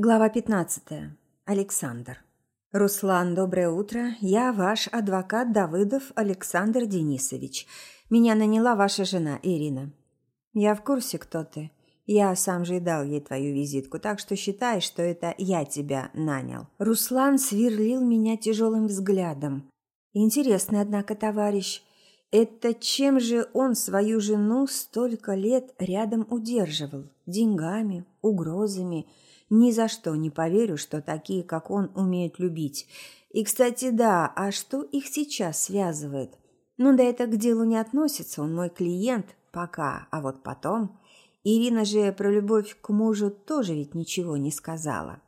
Глава 15. Александр. Руслан, доброе утро. Я ваш адвокат Давыдов Александр Денисович. Меня наняла ваша жена Ирина. Я в курсе, кто ты. Я сам же и дал ей твою визитку, так что считай, что это я тебя нанял. Руслан сверлил меня тяжелым взглядом. Интересный, однако, товарищ. Это чем же он свою жену столько лет рядом удерживал? Деньгами, угрозами – ни за что не поверю, что такие, как он, умеют любить. И, кстати, да, а что их сейчас связывает? Ну да это к делу не относится, он мой клиент пока, а вот потом... Ирина же про любовь к мужу тоже ведь ничего не сказала.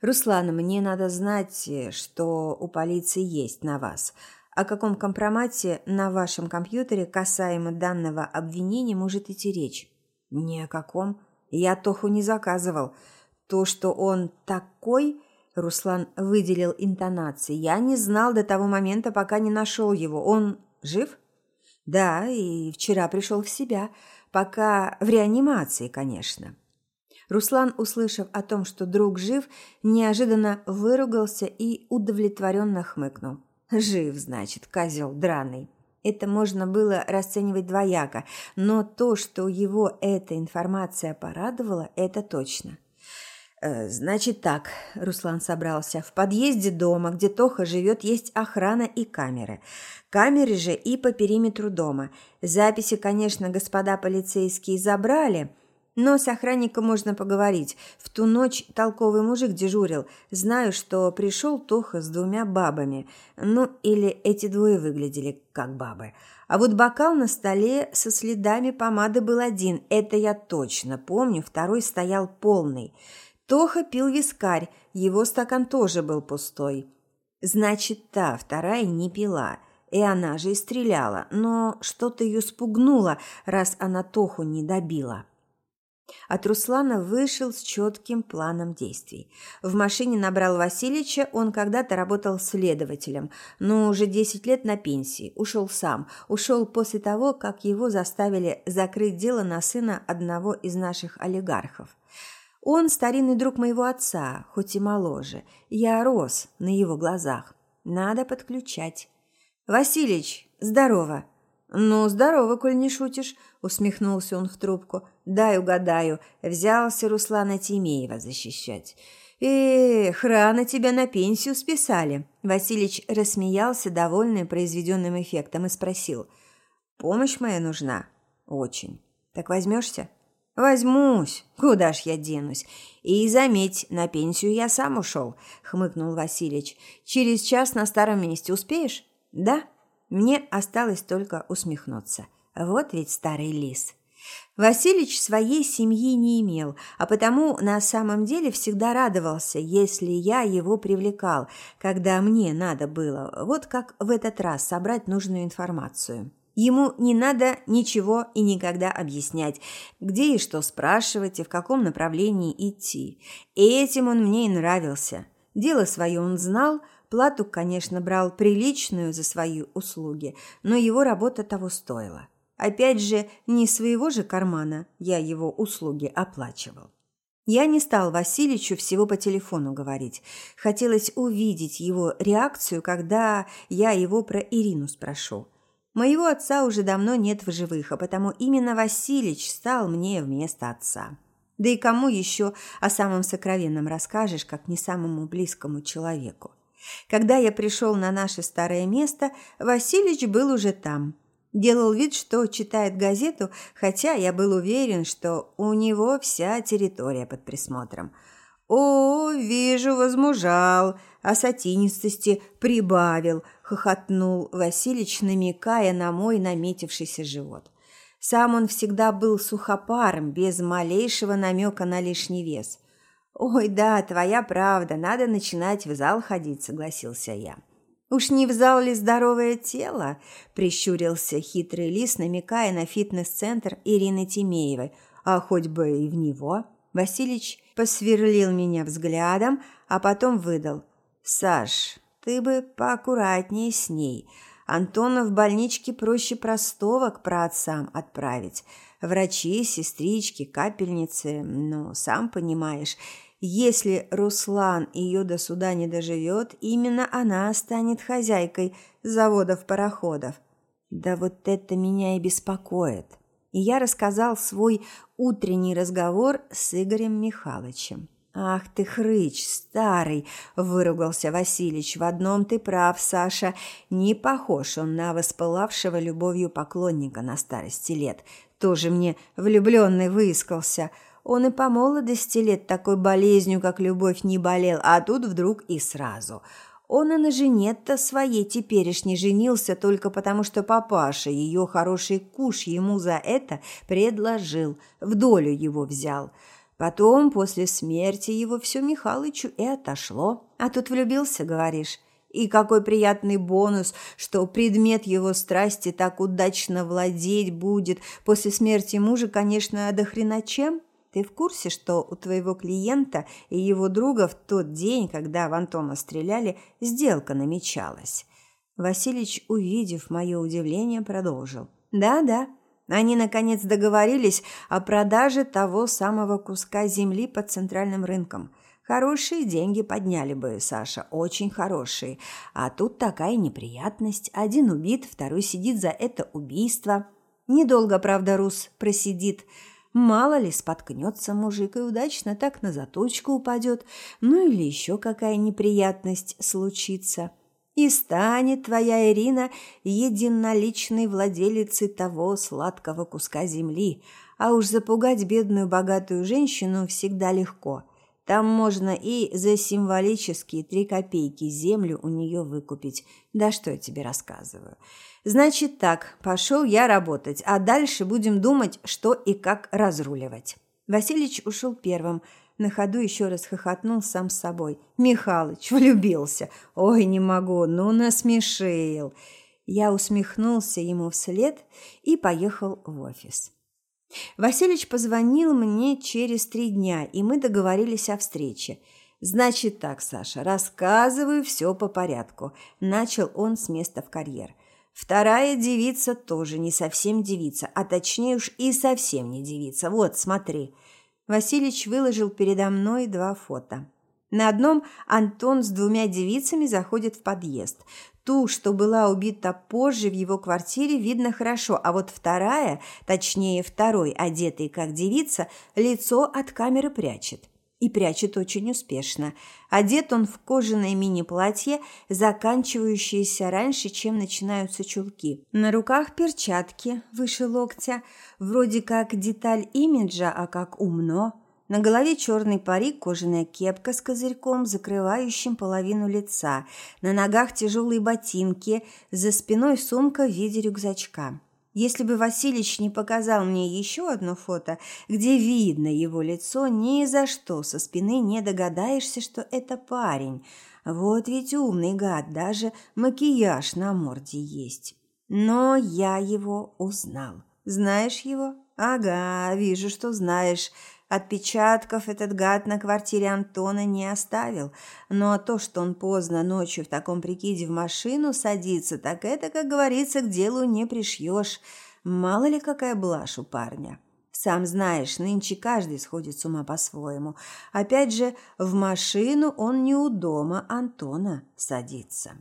«Руслан, мне надо знать, что у полиции есть на вас. О каком компромате на вашем компьютере касаемо данного обвинения может идти речь?» «Ни о каком. Я Тоху не заказывал. То, что он такой, Руслан выделил интонации. Я не знал до того момента, пока не нашел его. Он жив? Да, и вчера пришел в себя. Пока в реанимации, конечно. Руслан, услышав о том, что друг жив, неожиданно выругался и удовлетворенно хмыкнул. «Жив, значит, козел драный». Это можно было расценивать двояко, но то, что его эта информация порадовала, это точно. Э, «Значит так», – Руслан собрался. «В подъезде дома, где Тоха живет, есть охрана и камеры. Камеры же и по периметру дома. Записи, конечно, господа полицейские забрали, но с охранником можно поговорить. В ту ночь толковый мужик дежурил. Знаю, что пришел Тоха с двумя бабами. Ну, или эти двое выглядели как бабы». А вот бокал на столе со следами помады был один, это я точно помню, второй стоял полный. Тоха пил вискарь, его стакан тоже был пустой. Значит, та вторая не пила, и она же и стреляла, но что-то ее спугнуло, раз она Тоху не добила. От Руслана вышел с четким планом действий. В машине набрал Васильевича, он когда-то работал следователем, но уже 10 лет на пенсии, ушел сам, ушел после того, как его заставили закрыть дело на сына одного из наших олигархов. Он старинный друг моего отца, хоть и моложе. Я рос на его глазах. Надо подключать. Василич, здорово. Ну, здорово, коль не шутишь, усмехнулся он в трубку. Дай угадаю, взялся Руслана Тимеева защищать. Эх, рано тебя на пенсию списали. Василич рассмеялся, довольный произведенным эффектом, и спросил. Помощь моя нужна? Очень. Так возьмешься? «Возьмусь. Куда ж я денусь? И заметь, на пенсию я сам ушел», — хмыкнул Василич. «Через час на старом месте успеешь?» «Да». Мне осталось только усмехнуться. Вот ведь старый лис. Василич своей семьи не имел, а потому на самом деле всегда радовался, если я его привлекал, когда мне надо было, вот как в этот раз, собрать нужную информацию. Ему не надо ничего и никогда объяснять, где и что спрашивать и в каком направлении идти. И этим он мне и нравился. Дело свое он знал, плату, конечно, брал приличную за свои услуги, но его работа того стоила. Опять же, не своего же кармана я его услуги оплачивал. Я не стал Васильичу всего по телефону говорить. Хотелось увидеть его реакцию, когда я его про Ирину спрошу. Моего отца уже давно нет в живых, а потому именно Василич стал мне вместо отца. Да и кому еще о самом сокровенном расскажешь, как не самому близкому человеку? Когда я пришел на наше старое место, Василич был уже там. Делал вид, что читает газету, хотя я был уверен, что у него вся территория под присмотром. «О, вижу, возмужал, а сатинистости прибавил», – хохотнул Василич, намекая на мой наметившийся живот. Сам он всегда был сухопаром, без малейшего намека на лишний вес. «Ой, да, твоя правда, надо начинать в зал ходить», – согласился я. «Уж не в зал ли здоровое тело?» – прищурился хитрый лис, намекая на фитнес-центр Ирины Тимеевой. «А хоть бы и в него». Василич посверлил меня взглядом, а потом выдал – «Саш, ты бы поаккуратнее с ней. Антона в больничке проще простого к праотцам отправить. Врачи, сестрички, капельницы, ну, сам понимаешь. Если Руслан ее до суда не доживет, именно она станет хозяйкой заводов-пароходов. Да вот это меня и беспокоит. И я рассказал свой утренний разговор с Игорем Михайловичем. «Ах ты, хрыч, старый!» – выругался Василич. «В одном ты прав, Саша. Не похож он на воспылавшего любовью поклонника на старости лет. Тоже мне влюбленный выискался. Он и по молодости лет такой болезнью, как любовь, не болел, а тут вдруг и сразу. Он и на жене-то своей теперешней женился только потому, что папаша ее хороший куш ему за это предложил, в долю его взял». Потом, после смерти его, все Михалычу и отошло. А тут влюбился, говоришь? И какой приятный бонус, что предмет его страсти так удачно владеть будет. После смерти мужа, конечно, до хрена чем? Ты в курсе, что у твоего клиента и его друга в тот день, когда в Антона стреляли, сделка намечалась?» Василич, увидев мое удивление, продолжил. «Да-да, они, наконец, договорились о продаже того самого куска земли под центральным рынком. Хорошие деньги подняли бы, Саша, очень хорошие. А тут такая неприятность. Один убит, второй сидит за это убийство. Недолго, правда, Рус просидит. Мало ли, споткнется мужик и удачно так на заточку упадет. Ну или еще какая неприятность случится и станет твоя Ирина единоличной владелицей того сладкого куска земли, а уж запугать бедную богатую женщину всегда легко. Там можно и за символические три копейки землю у нее выкупить. Да что я тебе рассказываю. Значит так, пошел я работать, а дальше будем думать, что и как разруливать. Василич ушел первым – на ходу еще раз хохотнул сам с собой. «Михалыч, влюбился! Ой, не могу, ну насмешил!» Я усмехнулся ему вслед и поехал в офис. Василич позвонил мне через три дня, и мы договорились о встрече. «Значит так, Саша, рассказываю все по порядку», – начал он с места в карьер. «Вторая девица тоже не совсем девица, а точнее уж и совсем не девица. Вот, смотри». Василич выложил передо мной два фото. На одном Антон с двумя девицами заходит в подъезд. Ту, что была убита позже в его квартире, видно хорошо, а вот вторая, точнее второй, одетый как девица, лицо от камеры прячет и прячет очень успешно. Одет он в кожаное мини-платье, заканчивающееся раньше, чем начинаются чулки. На руках перчатки выше локтя, вроде как деталь имиджа, а как умно. На голове черный парик, кожаная кепка с козырьком, закрывающим половину лица. На ногах тяжелые ботинки, за спиной сумка в виде рюкзачка. Если бы Василич не показал мне еще одно фото, где видно его лицо, ни за что со спины не догадаешься, что это парень. Вот ведь умный гад, даже макияж на морде есть. Но я его узнал. Знаешь его? Ага, вижу, что знаешь. Отпечатков этот гад на квартире Антона не оставил. Но то, что он поздно ночью в таком прикиде в машину садится, так это, как говорится, к делу не пришьешь. Мало ли какая блажь у парня. Сам знаешь, нынче каждый сходит с ума по-своему. Опять же, в машину он не у дома Антона садится.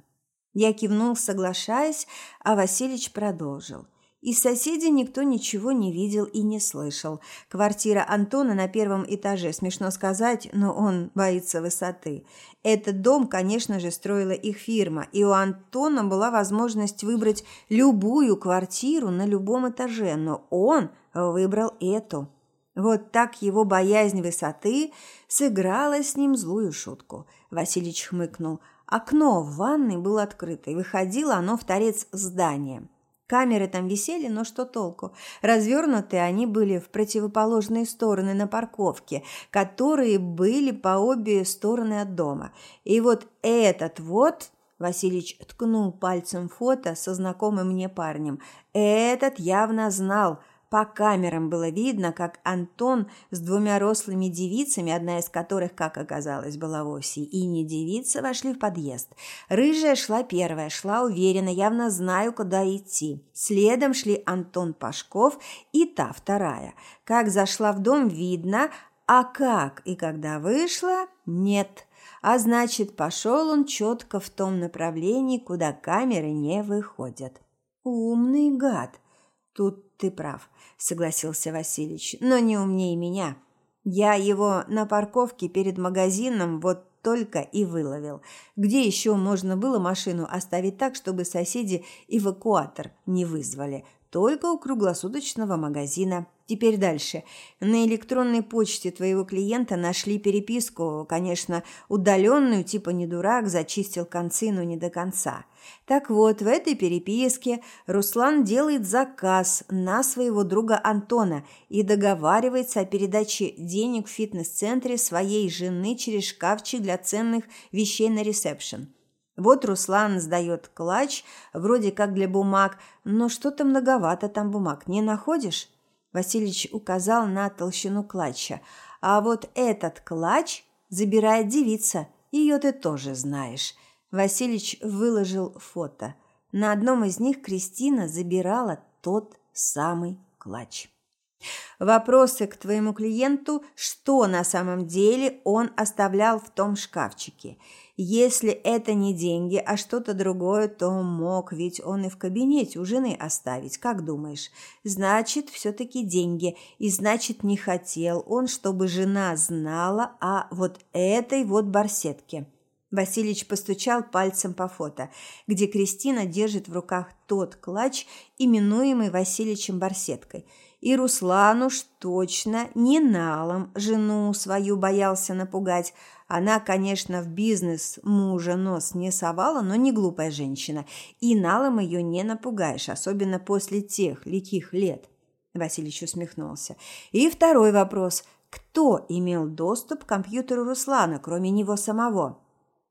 Я кивнул, соглашаясь, а Василич продолжил. Из соседей никто ничего не видел и не слышал. Квартира Антона на первом этаже, смешно сказать, но он боится высоты. Этот дом, конечно же, строила их фирма, и у Антона была возможность выбрать любую квартиру на любом этаже, но он выбрал эту. Вот так его боязнь высоты сыграла с ним злую шутку. Василич хмыкнул. Окно в ванной было открыто, и выходило оно в торец здания. Камеры там висели, но что толку? Развернуты они были в противоположные стороны на парковке, которые были по обе стороны от дома. И вот этот вот Василич ткнул пальцем фото со знакомым мне парнем. Этот явно знал – по камерам было видно, как Антон с двумя рослыми девицами, одна из которых, как оказалось, была вовсе и не девица, вошли в подъезд. Рыжая шла первая, шла уверенно, явно знаю, куда идти. Следом шли Антон Пашков и та вторая. Как зашла в дом, видно, А как и когда вышла – нет. А значит, пошел он четко в том направлении, куда камеры не выходят. Умный гад. Тут ты прав, согласился Васильевич, но не умнее меня. Я его на парковке перед магазином вот только и выловил. Где еще можно было машину оставить так, чтобы соседи эвакуатор не вызвали? Только у круглосуточного магазина. Теперь дальше. На электронной почте твоего клиента нашли переписку, конечно, удаленную, типа не дурак, зачистил концы, но не до конца. Так вот, в этой переписке Руслан делает заказ на своего друга Антона и договаривается о передаче денег в фитнес-центре своей жены через шкафчик для ценных вещей на ресепшн. Вот Руслан сдает клатч, вроде как для бумаг, но что-то многовато там бумаг, не находишь? Васильевич указал на толщину клатча. А вот этот клатч забирает девица, ее ты тоже знаешь. Васильевич выложил фото. На одном из них Кристина забирала тот самый клатч. Вопросы к твоему клиенту, что на самом деле он оставлял в том шкафчике – если это не деньги, а что-то другое, то мог ведь он и в кабинете у жены оставить, как думаешь? Значит, все-таки деньги, и значит, не хотел он, чтобы жена знала о вот этой вот барсетке. Василич постучал пальцем по фото, где Кристина держит в руках тот клатч, именуемый Василичем барсеткой – и Руслан уж точно не налом жену свою боялся напугать. Она, конечно, в бизнес мужа нос не совала, но не глупая женщина. И налом ее не напугаешь, особенно после тех лихих лет. Васильевич усмехнулся. И второй вопрос. Кто имел доступ к компьютеру Руслана, кроме него самого?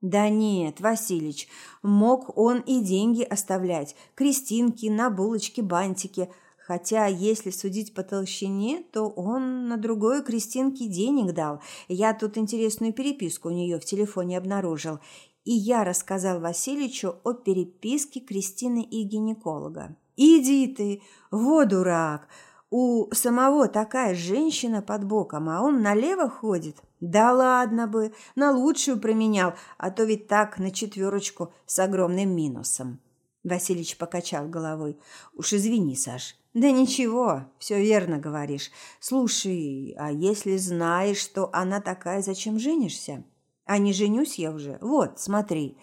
Да нет, Василич, мог он и деньги оставлять, крестинки на булочки, бантики – Хотя, если судить по толщине, то он на другой Кристинке денег дал. Я тут интересную переписку у нее в телефоне обнаружил. И я рассказал Васильевичу о переписке Кристины и гинеколога. «Иди ты! Во, дурак! У самого такая женщина под боком, а он налево ходит. Да ладно бы, на лучшую променял, а то ведь так на четверочку с огромным минусом». Васильевич покачал головой. «Уж извини, Саш, «Да ничего, все верно говоришь. Слушай, а если знаешь, что она такая, зачем женишься?» «А не женюсь я уже? Вот, смотри».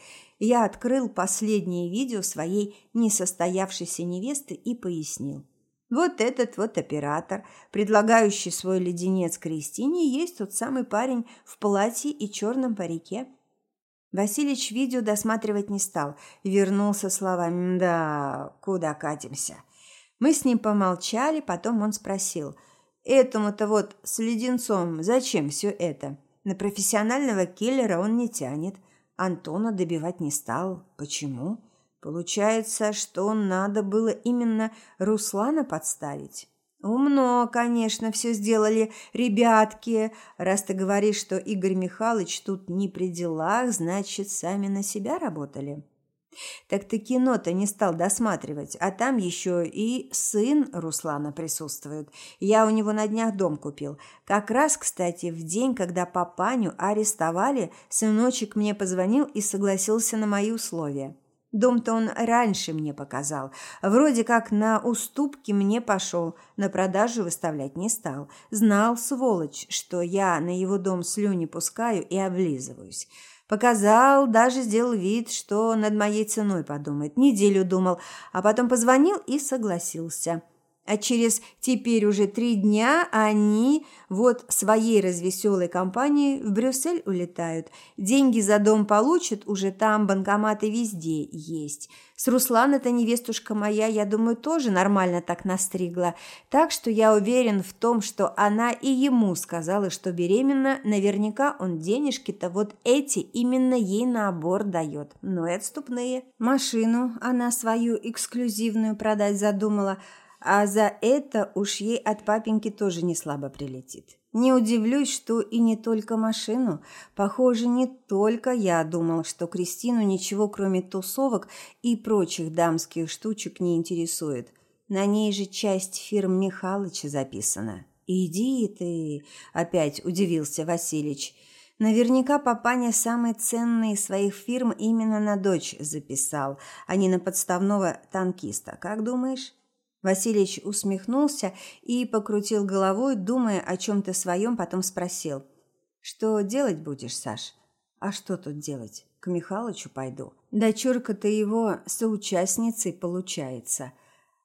Я открыл последнее видео своей несостоявшейся невесты и пояснил. Вот этот вот оператор, предлагающий свой леденец Кристине, есть тот самый парень в платье и черном парике. Василич видео досматривать не стал, вернулся словами «Да, куда катимся?» Мы с ним помолчали, потом он спросил. «Этому-то вот с леденцом зачем все это? На профессионального киллера он не тянет. Антона добивать не стал. Почему? Получается, что надо было именно Руслана подставить». «Умно, конечно, все сделали ребятки. Раз ты говоришь, что Игорь Михайлович тут не при делах, значит, сами на себя работали». Так ты кино-то не стал досматривать, а там еще и сын Руслана присутствует. Я у него на днях дом купил. Как раз, кстати, в день, когда папаню арестовали, сыночек мне позвонил и согласился на мои условия. Дом-то он раньше мне показал. Вроде как на уступки мне пошел, на продажу выставлять не стал. Знал, сволочь, что я на его дом слюни пускаю и облизываюсь. Показал, даже сделал вид, что над моей ценой подумает. Неделю думал, а потом позвонил и согласился. А через теперь уже три дня они вот своей развеселой компанией в Брюссель улетают. Деньги за дом получат, уже там банкоматы везде есть. С Руслан эта невестушка моя, я думаю, тоже нормально так настригла. Так что я уверен в том, что она и ему сказала, что беременна. Наверняка он денежки-то вот эти именно ей на аборт дает. Но и отступные. Машину она свою эксклюзивную продать задумала – а за это уж ей от папеньки тоже не слабо прилетит. Не удивлюсь, что и не только машину. Похоже, не только я думал, что Кристину ничего кроме тусовок и прочих дамских штучек не интересует. На ней же часть фирм Михалыча записана. «Иди ты!» – опять удивился Василич. Наверняка папаня самый ценный из своих фирм именно на дочь записал, а не на подставного танкиста. Как думаешь? Василич усмехнулся и покрутил головой, думая о чем-то своем, потом спросил. «Что делать будешь, Саш?» «А что тут делать? К Михалычу пойду. Дочурка-то его соучастницей получается.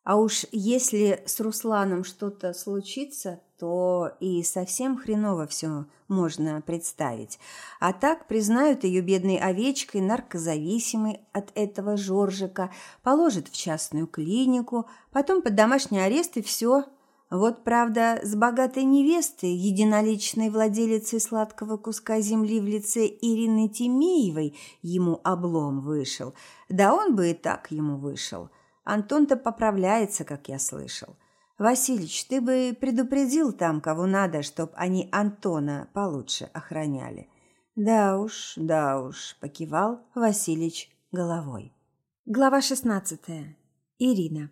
А уж если с Русланом что-то случится, то и совсем хреново все можно представить. А так признают ее бедной овечкой, наркозависимой от этого Жоржика, положат в частную клинику, потом под домашний арест и все. Вот, правда, с богатой невестой, единоличной владелицей сладкого куска земли в лице Ирины Тимеевой, ему облом вышел. Да он бы и так ему вышел. Антон-то поправляется, как я слышал. Василич, ты бы предупредил там, кого надо, чтоб они Антона получше охраняли. Да уж, да уж, покивал Василич головой. Глава шестнадцатая. Ирина.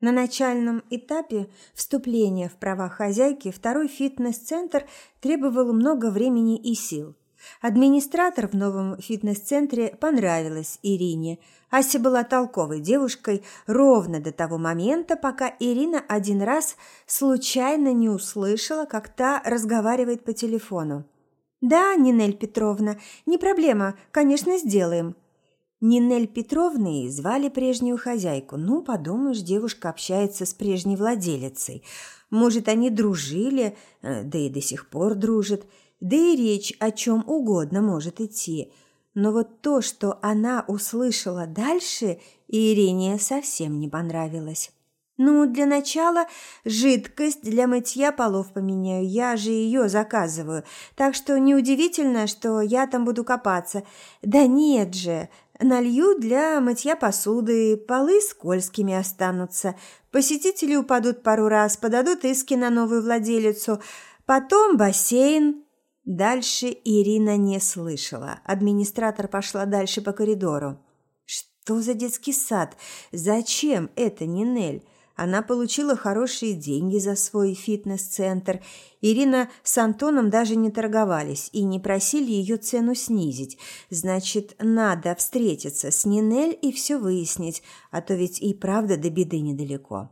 На начальном этапе вступления в права хозяйки второй фитнес-центр требовал много времени и сил. Администратор в новом фитнес-центре понравилась Ирине. Ася была толковой девушкой ровно до того момента, пока Ирина один раз случайно не услышала, как та разговаривает по телефону. «Да, Нинель Петровна, не проблема, конечно, сделаем». Нинель Петровной звали прежнюю хозяйку. Ну, подумаешь, девушка общается с прежней владелицей. Может, они дружили, э, да и до сих пор дружат – да и речь о чем угодно может идти. Но вот то, что она услышала дальше, Ирине совсем не понравилось. «Ну, для начала жидкость для мытья полов поменяю, я же ее заказываю, так что неудивительно, что я там буду копаться. Да нет же, налью для мытья посуды, полы скользкими останутся, посетители упадут пару раз, подадут иски на новую владелицу, потом бассейн, Дальше Ирина не слышала. Администратор пошла дальше по коридору. Что за детский сад? Зачем это Нинель? Она получила хорошие деньги за свой фитнес-центр. Ирина с Антоном даже не торговались и не просили ее цену снизить. Значит, надо встретиться с Нинель и все выяснить, а то ведь и правда до беды недалеко.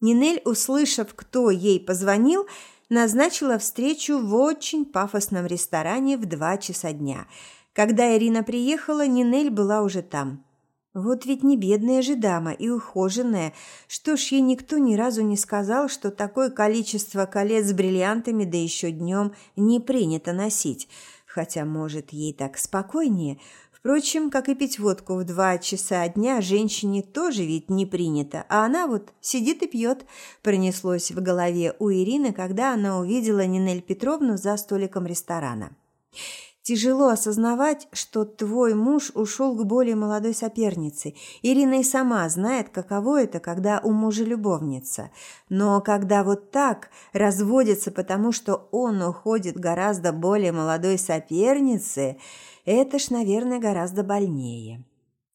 Нинель, услышав, кто ей позвонил, назначила встречу в очень пафосном ресторане в два часа дня. Когда Ирина приехала, Нинель была уже там. Вот ведь не бедная же дама и ухоженная. Что ж, ей никто ни разу не сказал, что такое количество колец с бриллиантами, да еще днем, не принято носить. Хотя, может, ей так спокойнее – Впрочем, как и пить водку в два часа дня, женщине тоже ведь не принято, а она вот сидит и пьет. Пронеслось в голове у Ирины, когда она увидела Нинель Петровну за столиком ресторана. Тяжело осознавать, что твой муж ушел к более молодой сопернице. Ирина и сама знает, каково это, когда у мужа любовница. Но когда вот так разводится, потому что он уходит гораздо более молодой сопернице – это ж, наверное, гораздо больнее.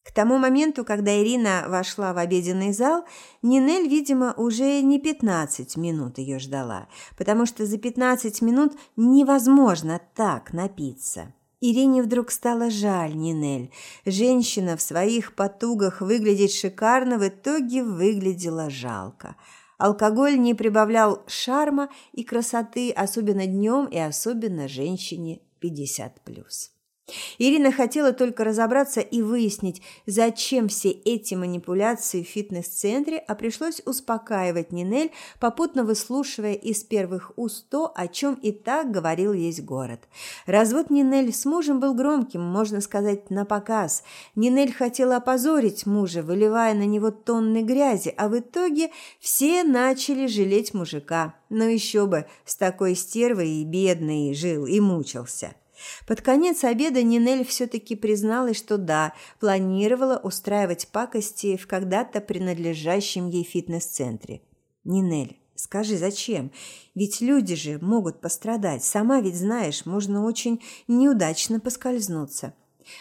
К тому моменту, когда Ирина вошла в обеденный зал, Нинель, видимо, уже не 15 минут ее ждала, потому что за 15 минут невозможно так напиться. Ирине вдруг стало жаль Нинель. Женщина в своих потугах выглядеть шикарно в итоге выглядела жалко. Алкоголь не прибавлял шарма и красоты, особенно днем и особенно женщине 50+. Ирина хотела только разобраться и выяснить, зачем все эти манипуляции в фитнес-центре, а пришлось успокаивать Нинель, попутно выслушивая из первых уст то, о чем и так говорил весь город. Развод Нинель с мужем был громким, можно сказать, на показ. Нинель хотела опозорить мужа, выливая на него тонны грязи, а в итоге все начали жалеть мужика. Но еще бы, с такой стервой и бедной жил и мучился. Под конец обеда Нинель все-таки призналась, что да, планировала устраивать пакости в когда-то принадлежащем ей фитнес-центре. «Нинель, скажи, зачем? Ведь люди же могут пострадать. Сама ведь знаешь, можно очень неудачно поскользнуться».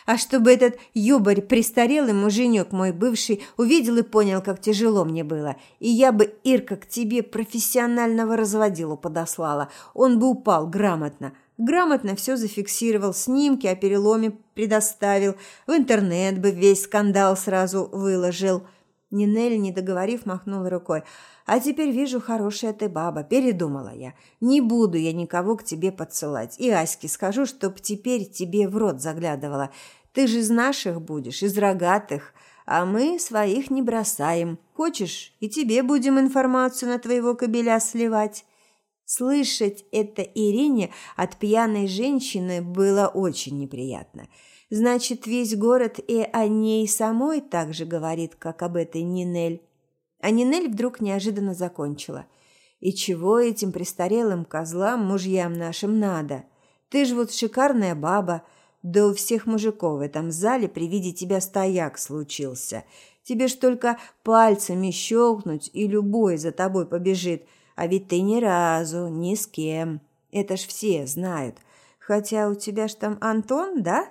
А чтобы этот юбарь, престарелый муженек мой бывший, увидел и понял, как тяжело мне было. И я бы, Ирка, к тебе профессионального разводилу подослала. Он бы упал грамотно. Грамотно все зафиксировал, снимки о переломе предоставил, в интернет бы весь скандал сразу выложил. Нинель, не договорив, махнула рукой. «А теперь вижу, хорошая ты баба», – передумала я. «Не буду я никого к тебе подсылать. И Аське скажу, чтоб теперь тебе в рот заглядывала. Ты же из наших будешь, из рогатых, а мы своих не бросаем. Хочешь, и тебе будем информацию на твоего кобеля сливать». Слышать это Ирине от пьяной женщины было очень неприятно. Значит, весь город и о ней самой так же говорит, как об этой Нинель. А Нинель вдруг неожиданно закончила. «И чего этим престарелым козлам, мужьям нашим, надо? Ты ж вот шикарная баба, да у всех мужиков в этом зале при виде тебя стояк случился. Тебе ж только пальцами щелкнуть, и любой за тобой побежит, а ведь ты ни разу, ни с кем. Это ж все знают. Хотя у тебя ж там Антон, да?»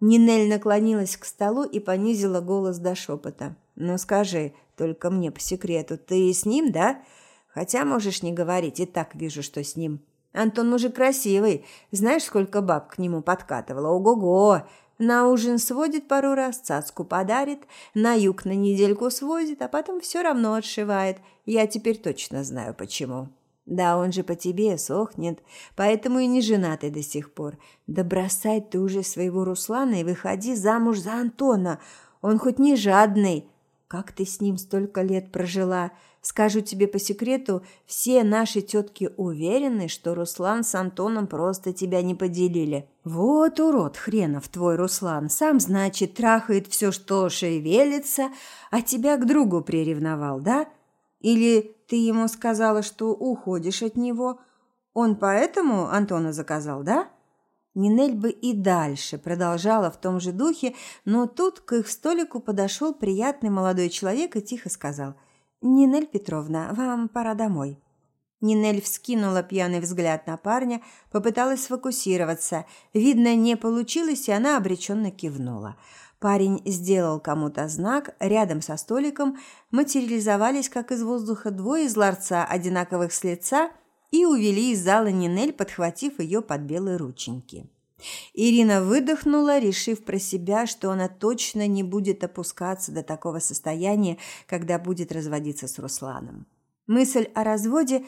Нинель наклонилась к столу и понизила голос до шепота. «Ну скажи, только мне по секрету, ты с ним, да? Хотя можешь не говорить, и так вижу, что с ним. Антон мужик красивый, знаешь, сколько баб к нему подкатывало? Ого-го! На ужин сводит пару раз, цацку подарит, на юг на недельку свозит, а потом все равно отшивает. Я теперь точно знаю, почему. Да, он же по тебе сохнет, поэтому и не женатый до сих пор. Да бросай ты уже своего Руслана и выходи замуж за Антона. Он хоть не жадный. Как ты с ним столько лет прожила? Скажу тебе по секрету, все наши тетки уверены, что Руслан с Антоном просто тебя не поделили. Вот урод хренов твой Руслан. Сам, значит, трахает все, что шевелится, а тебя к другу приревновал, да? Или ты ему сказала, что уходишь от него? Он поэтому Антона заказал, да?» Нинель бы и дальше продолжала в том же духе, но тут к их столику подошел приятный молодой человек и тихо сказал «Нинель Петровна, вам пора домой». Нинель вскинула пьяный взгляд на парня, попыталась сфокусироваться. Видно, не получилось, и она обреченно кивнула. Парень сделал кому-то знак, рядом со столиком материализовались, как из воздуха, двое из ларца, одинаковых с лица – и увели из зала Нинель, подхватив ее под белые рученьки. Ирина выдохнула, решив про себя, что она точно не будет опускаться до такого состояния, когда будет разводиться с Русланом. Мысль о разводе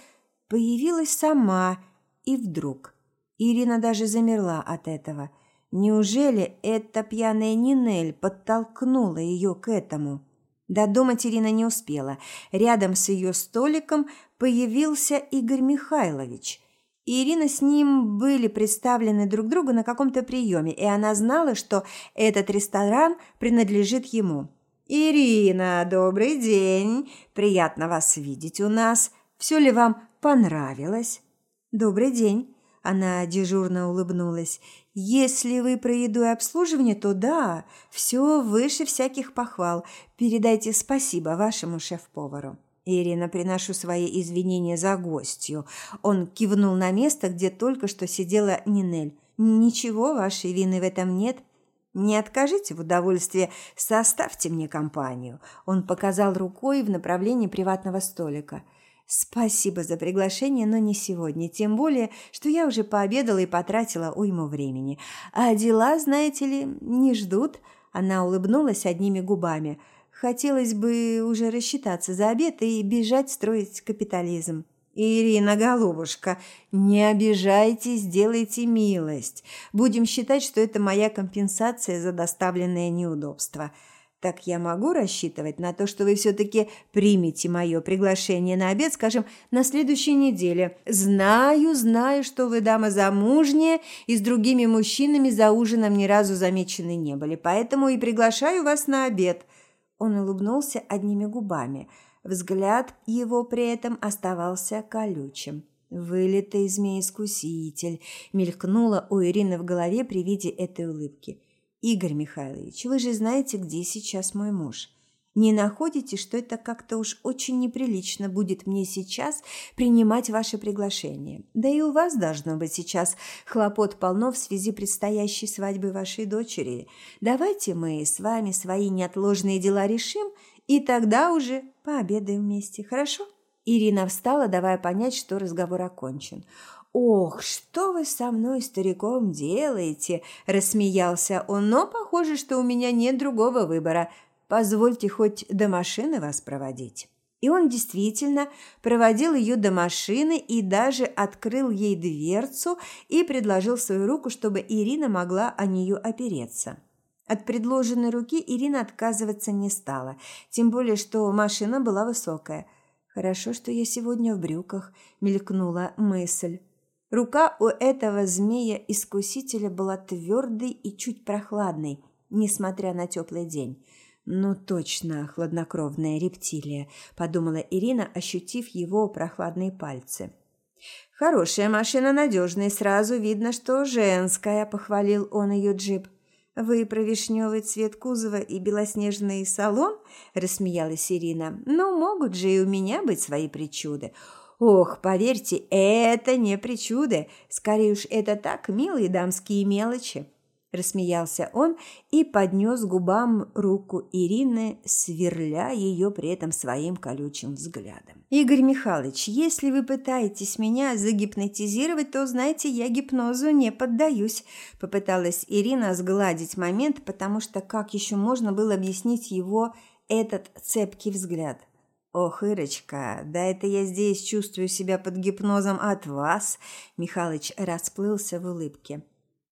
появилась сама, и вдруг Ирина даже замерла от этого. Неужели эта пьяная Нинель подтолкнула ее к этому? Додумать Ирина не успела. Рядом с ее столиком появился Игорь Михайлович. И Ирина с ним были представлены друг другу на каком-то приеме, и она знала, что этот ресторан принадлежит ему. «Ирина, добрый день! Приятно вас видеть у нас. Все ли вам понравилось?» «Добрый день!» Она дежурно улыбнулась. «Если вы про еду и обслуживание, то да, все выше всяких похвал. Передайте спасибо вашему шеф-повару». «Ирина, приношу свои извинения за гостью». Он кивнул на место, где только что сидела Нинель. «Ничего, вашей вины в этом нет. Не откажите в удовольствии, составьте мне компанию». Он показал рукой в направлении приватного столика – «Спасибо за приглашение, но не сегодня, тем более, что я уже пообедала и потратила уйму времени. А дела, знаете ли, не ждут». Она улыбнулась одними губами. «Хотелось бы уже рассчитаться за обед и бежать строить капитализм». «Ирина, голубушка, не обижайтесь, сделайте милость. Будем считать, что это моя компенсация за доставленное неудобство». Так я могу рассчитывать на то, что вы все-таки примете мое приглашение на обед, скажем, на следующей неделе. Знаю, знаю, что вы дама замужняя и с другими мужчинами за ужином ни разу замечены не были, поэтому и приглашаю вас на обед». Он улыбнулся одними губами. Взгляд его при этом оставался колючим. «Вылитый змей-искуситель», мелькнуло у Ирины в голове при виде этой улыбки. «Игорь Михайлович, вы же знаете, где сейчас мой муж. Не находите, что это как-то уж очень неприлично будет мне сейчас принимать ваше приглашение? Да и у вас должно быть сейчас хлопот полно в связи предстоящей свадьбы вашей дочери. Давайте мы с вами свои неотложные дела решим, и тогда уже пообедаем вместе, хорошо?» Ирина встала, давая понять, что разговор окончен. «Ох, что вы со мной, стариком, делаете?» – рассмеялся он. «Но похоже, что у меня нет другого выбора. Позвольте хоть до машины вас проводить». И он действительно проводил ее до машины и даже открыл ей дверцу и предложил свою руку, чтобы Ирина могла о нее опереться. От предложенной руки Ирина отказываться не стала, тем более, что машина была высокая. «Хорошо, что я сегодня в брюках», – мелькнула мысль. Рука у этого змея-искусителя была твердой и чуть прохладной, несмотря на теплый день. «Ну точно, хладнокровная рептилия», – подумала Ирина, ощутив его прохладные пальцы. «Хорошая машина, надежная, сразу видно, что женская», – похвалил он ее джип. «Вы про вишневый цвет кузова и белоснежный салон?» – рассмеялась Ирина. «Ну, могут же и у меня быть свои причуды». «Ох, поверьте, это не причуды, скорее уж это так милые дамские мелочи». Рассмеялся он и поднес губам руку Ирины, сверля ее при этом своим колючим взглядом. «Игорь Михайлович, если вы пытаетесь меня загипнотизировать, то, знаете, я гипнозу не поддаюсь», – попыталась Ирина сгладить момент, потому что как еще можно было объяснить его этот цепкий взгляд? «Ох, Ирочка, да это я здесь чувствую себя под гипнозом от вас!» Михалыч расплылся в улыбке.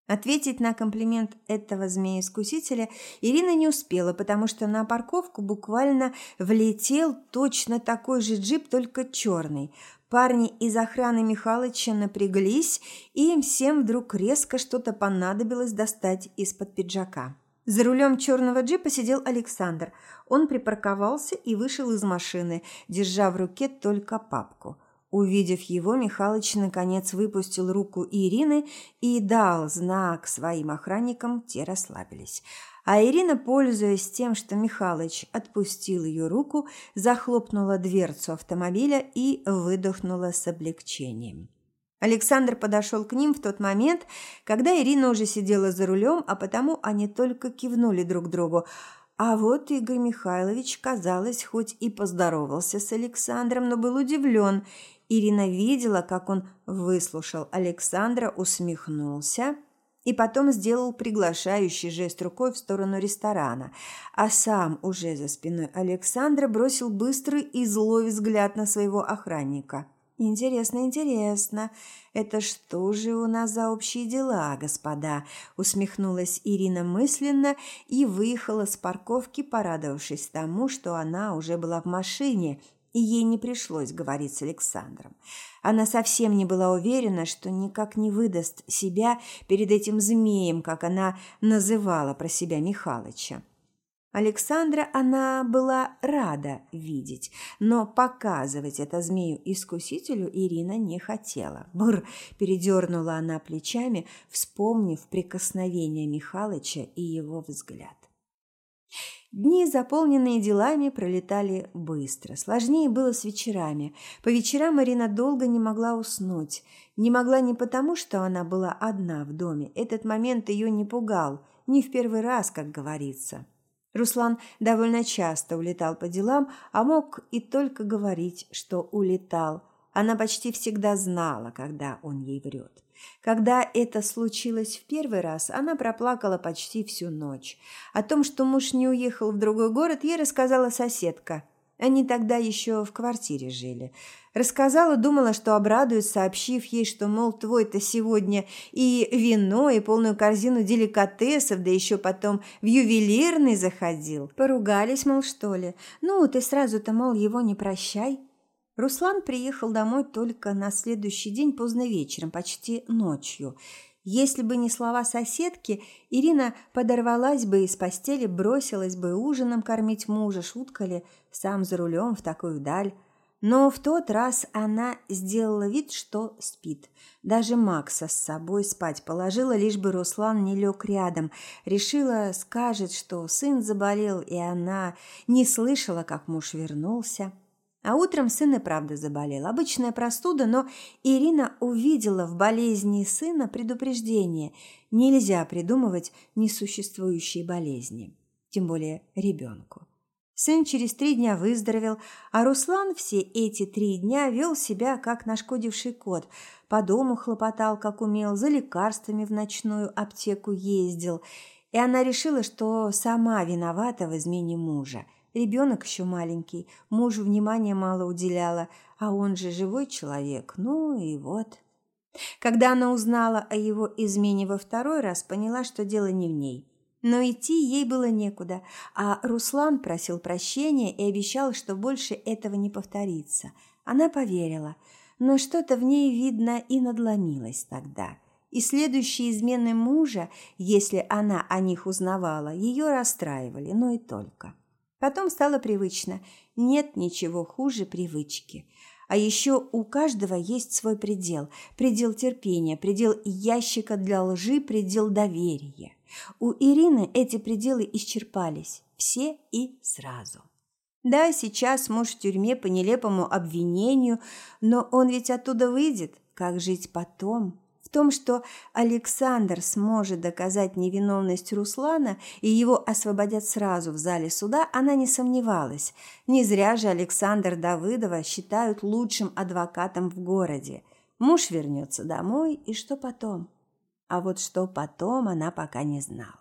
Ответить на комплимент этого змея-искусителя Ирина не успела, потому что на парковку буквально влетел точно такой же джип, только черный. Парни из охраны Михалыча напряглись, и им всем вдруг резко что-то понадобилось достать из-под пиджака. За рулем черного джипа сидел Александр. Он припарковался и вышел из машины, держа в руке только папку – Увидев его, Михалыч наконец выпустил руку Ирины и дал знак своим охранникам, те расслабились. А Ирина, пользуясь тем, что Михалыч отпустил ее руку, захлопнула дверцу автомобиля и выдохнула с облегчением. Александр подошел к ним в тот момент, когда Ирина уже сидела за рулем, а потому они только кивнули друг другу. А вот Игорь Михайлович, казалось, хоть и поздоровался с Александром, но был удивлен – Ирина видела, как он выслушал Александра, усмехнулся и потом сделал приглашающий жест рукой в сторону ресторана, а сам уже за спиной Александра бросил быстрый и злой взгляд на своего охранника. «Интересно, интересно. Это что же у нас за общие дела, господа?» Усмехнулась Ирина мысленно и выехала с парковки, порадовавшись тому, что она уже была в машине – и ей не пришлось говорить с Александром. Она совсем не была уверена, что никак не выдаст себя перед этим змеем, как она называла про себя Михалыча. Александра она была рада видеть, но показывать это змею-искусителю Ирина не хотела. Бр! передернула она плечами, вспомнив прикосновение Михалыча и его взгляд. Дни, заполненные делами, пролетали быстро. Сложнее было с вечерами. По вечерам Марина долго не могла уснуть. Не могла не потому, что она была одна в доме. Этот момент ее не пугал. Не в первый раз, как говорится. Руслан довольно часто улетал по делам, а мог и только говорить, что улетал. Она почти всегда знала, когда он ей врет. Когда это случилось в первый раз, она проплакала почти всю ночь. О том, что муж не уехал в другой город, ей рассказала соседка. Они тогда еще в квартире жили. Рассказала, думала, что обрадует, сообщив ей, что, мол, твой-то сегодня и вино, и полную корзину деликатесов, да еще потом в ювелирный заходил. Поругались, мол, что ли. Ну, ты сразу-то, мол, его не прощай. Руслан приехал домой только на следующий день поздно вечером, почти ночью. Если бы не слова соседки, Ирина подорвалась бы из постели, бросилась бы ужином кормить мужа, шутка ли, сам за рулем в такую даль. Но в тот раз она сделала вид, что спит. Даже Макса с собой спать положила, лишь бы Руслан не лег рядом. Решила, скажет, что сын заболел, и она не слышала, как муж вернулся. А утром сын и правда заболел. Обычная простуда, но Ирина увидела в болезни сына предупреждение. Нельзя придумывать несуществующие болезни, тем более ребенку. Сын через три дня выздоровел, а Руслан все эти три дня вел себя, как нашкодивший кот. По дому хлопотал, как умел, за лекарствами в ночную аптеку ездил. И она решила, что сама виновата в измене мужа. Ребенок еще маленький, мужу внимания мало уделяла, а он же живой человек. Ну и вот. Когда она узнала о его измене во второй раз, поняла, что дело не в ней. Но идти ей было некуда, а Руслан просил прощения и обещал, что больше этого не повторится. Она поверила, но что-то в ней, видно, и надломилось тогда. И следующие измены мужа, если она о них узнавала, ее расстраивали, но и только. Потом стало привычно. Нет ничего хуже привычки. А еще у каждого есть свой предел. Предел терпения, предел ящика для лжи, предел доверия. У Ирины эти пределы исчерпались. Все и сразу. Да, сейчас муж в тюрьме по нелепому обвинению, но он ведь оттуда выйдет. Как жить потом? В том, что Александр сможет доказать невиновность Руслана и его освободят сразу в зале суда, она не сомневалась. Не зря же Александр Давыдова считают лучшим адвокатом в городе. Муж вернется домой, и что потом? А вот что потом, она пока не знала.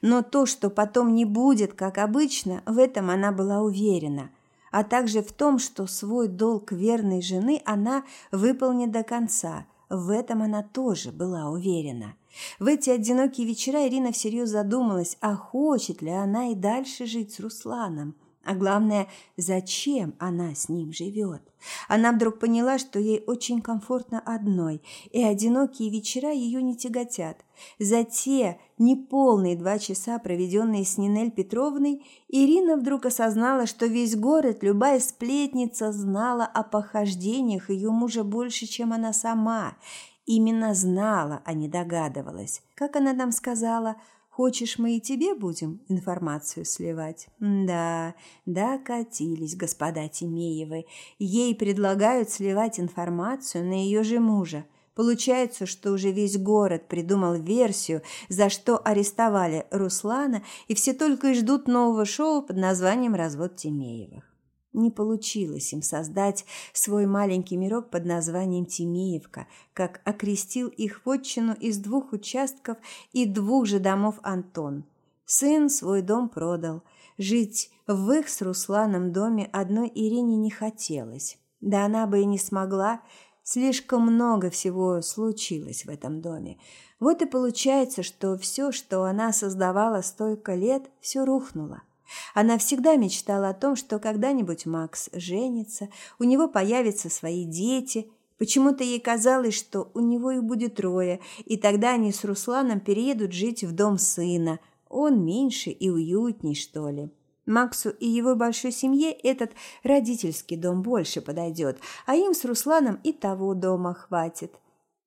Но то, что потом не будет, как обычно, в этом она была уверена, а также в том, что свой долг верной жены она выполнит до конца. В этом она тоже была уверена. В эти одинокие вечера Ирина всерьез задумалась, а хочет ли она и дальше жить с Русланом. А главное, зачем она с ним живет? Она вдруг поняла, что ей очень комфортно одной, и одинокие вечера ее не тяготят. За те неполные два часа, проведенные с Нинель Петровной, Ирина вдруг осознала, что весь город, любая сплетница знала о похождениях ее мужа больше, чем она сама. Именно знала, а не догадывалась. Как она нам сказала – Хочешь, мы и тебе будем информацию сливать? Да, докатились господа Тимеевы. Ей предлагают сливать информацию на ее же мужа. Получается, что уже весь город придумал версию, за что арестовали Руслана, и все только и ждут нового шоу под названием «Развод Тимеевых». Не получилось им создать свой маленький мирок под названием Тимеевка, как окрестил их вотчину из двух участков и двух же домов Антон. Сын свой дом продал. Жить в их с Русланом доме одной Ирине не хотелось. Да она бы и не смогла, слишком много всего случилось в этом доме. Вот и получается, что все, что она создавала столько лет, все рухнуло. Она всегда мечтала о том, что когда-нибудь Макс женится, у него появятся свои дети. Почему-то ей казалось, что у него их будет трое, и тогда они с Русланом переедут жить в дом сына. Он меньше и уютней, что ли. Максу и его большой семье этот родительский дом больше подойдет, а им с Русланом и того дома хватит.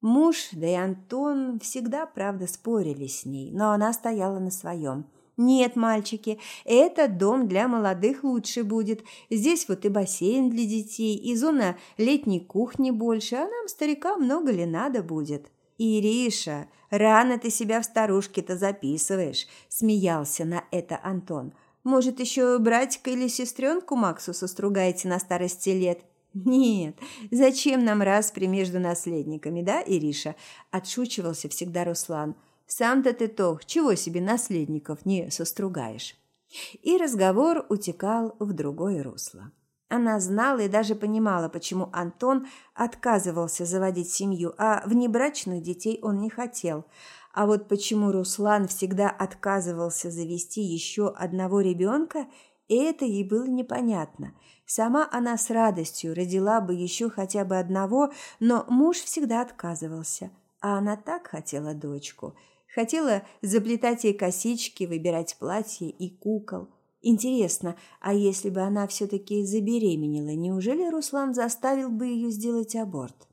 Муж, да и Антон всегда, правда, спорили с ней, но она стояла на своем – «Нет, мальчики, этот дом для молодых лучше будет. Здесь вот и бассейн для детей, и зона летней кухни больше, а нам, старикам, много ли надо будет?» «Ириша, рано ты себя в старушке-то записываешь», – смеялся на это Антон. «Может, еще братика или сестренку Максу состругаете на старости лет?» «Нет, зачем нам распри между наследниками, да, Ириша?» – отшучивался всегда Руслан – сам-то ты то, чего себе наследников не состругаешь?» И разговор утекал в другое русло. Она знала и даже понимала, почему Антон отказывался заводить семью, а внебрачных детей он не хотел. А вот почему Руслан всегда отказывался завести еще одного ребенка, это ей было непонятно. Сама она с радостью родила бы еще хотя бы одного, но муж всегда отказывался. А она так хотела дочку – Хотела заплетать ей косички, выбирать платье и кукол. Интересно, а если бы она все-таки забеременела, неужели Руслан заставил бы ее сделать аборт?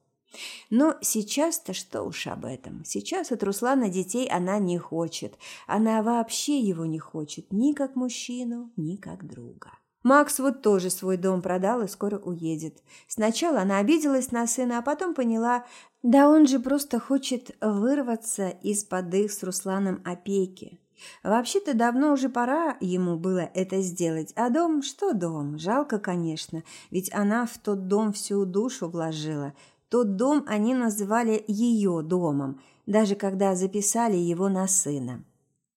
Но сейчас-то что уж об этом. Сейчас от Руслана детей она не хочет. Она вообще его не хочет ни как мужчину, ни как друга. Макс вот тоже свой дом продал и скоро уедет. Сначала она обиделась на сына, а потом поняла, да он же просто хочет вырваться из-под их с Русланом опеки. Вообще-то давно уже пора ему было это сделать. А дом, что дом? Жалко, конечно, ведь она в тот дом всю душу вложила. Тот дом они называли ее домом, даже когда записали его на сына.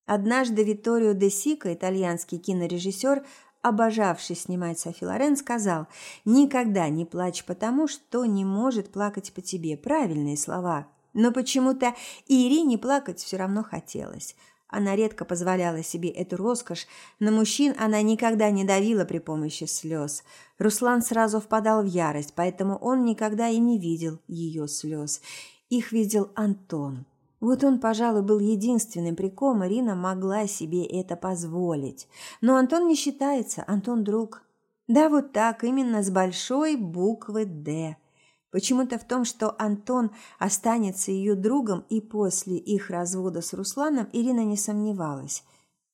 Однажды Витторио де Сика, итальянский кинорежиссер, обожавший снимать Софи Лорен, сказал «Никогда не плачь потому, что не может плакать по тебе». Правильные слова. Но почему-то Ирине плакать все равно хотелось. Она редко позволяла себе эту роскошь, на мужчин она никогда не давила при помощи слез. Руслан сразу впадал в ярость, поэтому он никогда и не видел ее слез. Их видел Антон. Вот он, пожалуй, был единственным, при ком Ирина могла себе это позволить. Но Антон не считается, Антон друг. Да, вот так, именно с большой буквы «Д». Почему-то в том, что Антон останется ее другом и после их развода с Русланом, Ирина не сомневалась.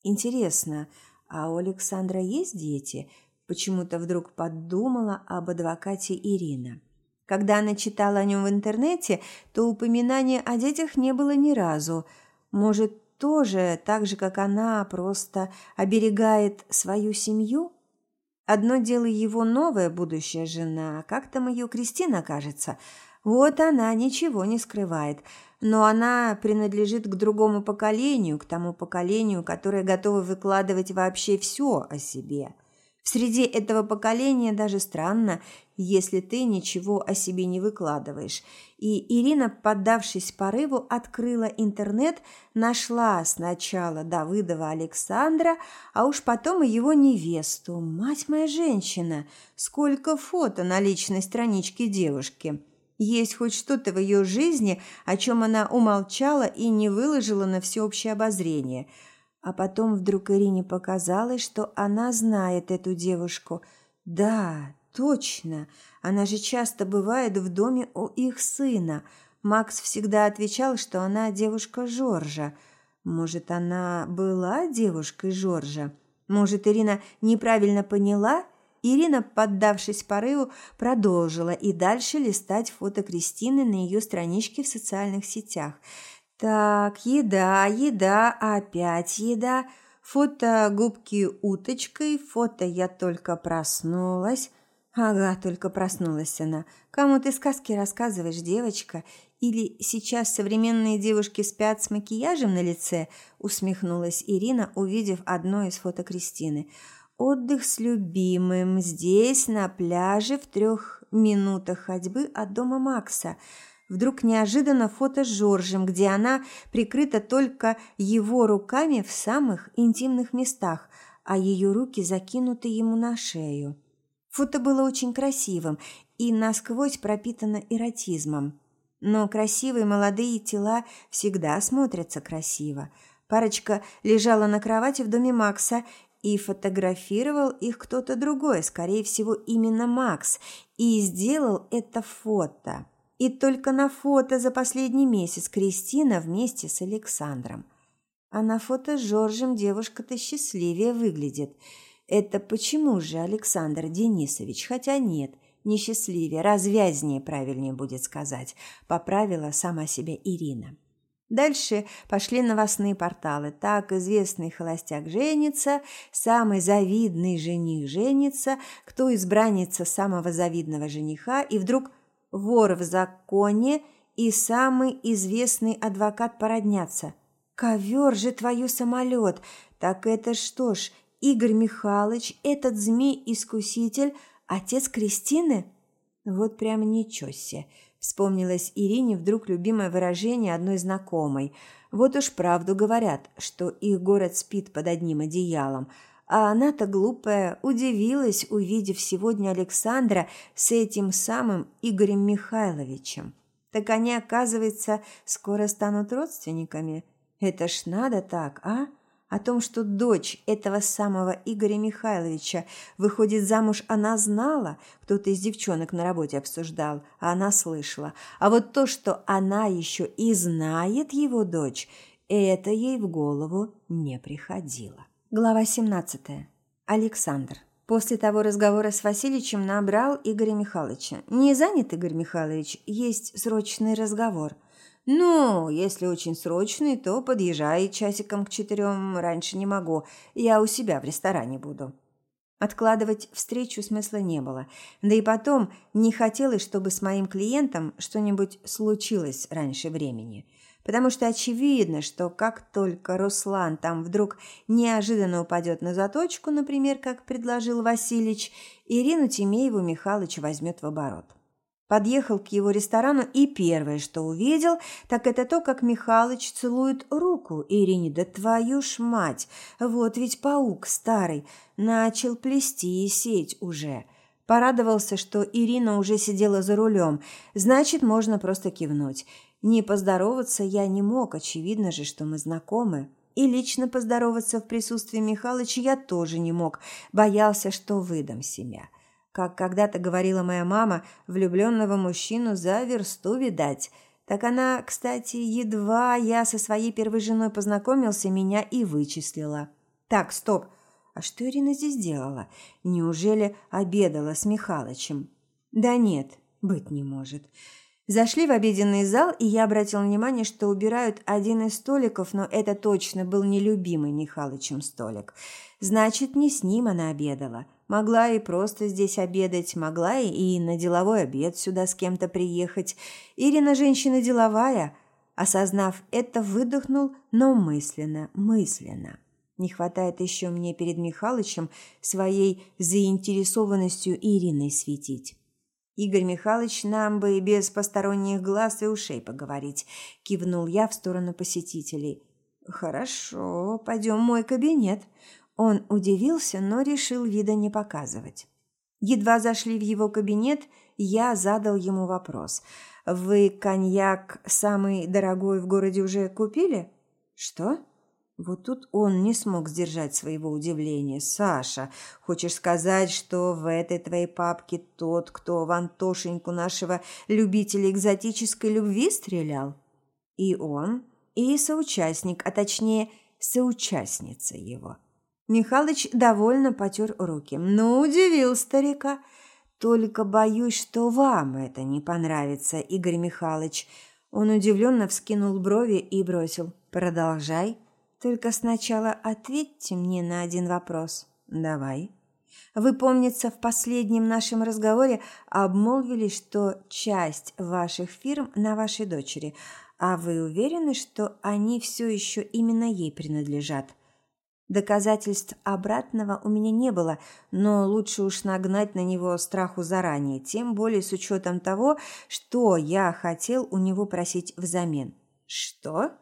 Интересно, а у Александра есть дети? Почему-то вдруг подумала об адвокате Ирина. Когда она читала о нем в интернете, то упоминания о детях не было ни разу. Может, тоже, так же, как она, просто оберегает свою семью? Одно дело его новая будущая жена, как там ее Кристина, кажется. Вот она ничего не скрывает, но она принадлежит к другому поколению, к тому поколению, которое готово выкладывать вообще все о себе. В среде этого поколения даже странно, если ты ничего о себе не выкладываешь. И Ирина, поддавшись порыву, открыла интернет, нашла сначала Давыдова Александра, а уж потом и его невесту. Мать моя женщина! Сколько фото на личной страничке девушки! Есть хоть что-то в ее жизни, о чем она умолчала и не выложила на всеобщее обозрение. А потом вдруг Ирине показалось, что она знает эту девушку. Да, Точно, она же часто бывает в доме у их сына. Макс всегда отвечал, что она девушка Жоржа. Может, она была девушкой Жоржа? Может, Ирина неправильно поняла? Ирина, поддавшись порыву, продолжила и дальше листать фото Кристины на ее страничке в социальных сетях. Так, еда, еда, опять еда. Фото губки уточкой, фото я только проснулась. Ага, только проснулась она. Кому ты сказки рассказываешь, девочка? Или сейчас современные девушки спят с макияжем на лице? Усмехнулась Ирина, увидев одно из фото Кристины. Отдых с любимым здесь, на пляже, в трех минутах ходьбы от дома Макса. Вдруг неожиданно фото с Жоржем, где она прикрыта только его руками в самых интимных местах, а ее руки закинуты ему на шею. Фото было очень красивым и насквозь пропитано эротизмом. Но красивые молодые тела всегда смотрятся красиво. Парочка лежала на кровати в доме Макса, и фотографировал их кто-то другой, скорее всего, именно Макс, и сделал это фото. И только на фото за последний месяц Кристина вместе с Александром. А на фото с Жоржем девушка-то счастливее выглядит – это почему же Александр Денисович? Хотя нет, несчастливее, развязнее, правильнее будет сказать, поправила сама себя Ирина. Дальше пошли новостные порталы. Так известный холостяк женится, самый завидный жених женится, кто избранница самого завидного жениха, и вдруг вор в законе и самый известный адвокат породнятся. Ковер же твою самолет! Так это что ж, Игорь Михайлович, этот змей-искуситель, отец Кристины? Вот прямо ничего себе. Вспомнилось Ирине вдруг любимое выражение одной знакомой. Вот уж правду говорят, что их город спит под одним одеялом. А она-то глупая удивилась, увидев сегодня Александра с этим самым Игорем Михайловичем. Так они, оказывается, скоро станут родственниками. Это ж надо так, а? О том, что дочь этого самого Игоря Михайловича выходит замуж, она знала, кто-то из девчонок на работе обсуждал, а она слышала. А вот то, что она еще и знает его дочь, это ей в голову не приходило. Глава 17. Александр. После того разговора с Васильевичем набрал Игоря Михайловича. «Не занят, Игорь Михайлович? Есть срочный разговор». «Ну, если очень срочный, то подъезжай часиком к четырем, раньше не могу. Я у себя в ресторане буду». Откладывать встречу смысла не было. Да и потом не хотелось, чтобы с моим клиентом что-нибудь случилось раньше времени потому что очевидно, что как только Руслан там вдруг неожиданно упадет на заточку, например, как предложил Васильич, Ирину Тимееву Михалыч возьмет в оборот. Подъехал к его ресторану и первое, что увидел, так это то, как Михалыч целует руку Ирине. Да твою ж мать! Вот ведь паук старый начал плести сеть уже. Порадовался, что Ирина уже сидела за рулем. Значит, можно просто кивнуть. Не поздороваться я не мог, очевидно же, что мы знакомы. И лично поздороваться в присутствии Михалыча я тоже не мог, боялся, что выдам себя. Как когда-то говорила моя мама, влюбленного мужчину за версту видать. Так она, кстати, едва я со своей первой женой познакомился, меня и вычислила. Так, стоп, а что Ирина здесь делала? Неужели обедала с Михалычем? Да нет, быть не может. Зашли в обеденный зал, и я обратил внимание, что убирают один из столиков, но это точно был нелюбимый Михалычем столик. Значит, не с ним она обедала. Могла и просто здесь обедать, могла и на деловой обед сюда с кем-то приехать. Ирина женщина деловая. Осознав это, выдохнул, но мысленно, мысленно. Не хватает еще мне перед Михалычем своей заинтересованностью Ириной светить. «Игорь Михайлович, нам бы и без посторонних глаз и ушей поговорить», – кивнул я в сторону посетителей. «Хорошо, пойдем в мой кабинет». Он удивился, но решил вида не показывать. Едва зашли в его кабинет, я задал ему вопрос. «Вы коньяк самый дорогой в городе уже купили?» «Что?» Вот тут он не смог сдержать своего удивления. «Саша, хочешь сказать, что в этой твоей папке тот, кто в Антошеньку нашего любителя экзотической любви стрелял?» И он, и соучастник, а точнее соучастница его. Михалыч довольно потер руки. «Ну, удивил старика. Только боюсь, что вам это не понравится, Игорь Михайлович». Он удивленно вскинул брови и бросил. «Продолжай». Только сначала ответьте мне на один вопрос. Давай. Вы, помнится, в последнем нашем разговоре обмолвились, что часть ваших фирм на вашей дочери, а вы уверены, что они все еще именно ей принадлежат? Доказательств обратного у меня не было, но лучше уж нагнать на него страху заранее, тем более с учетом того, что я хотел у него просить взамен. Что?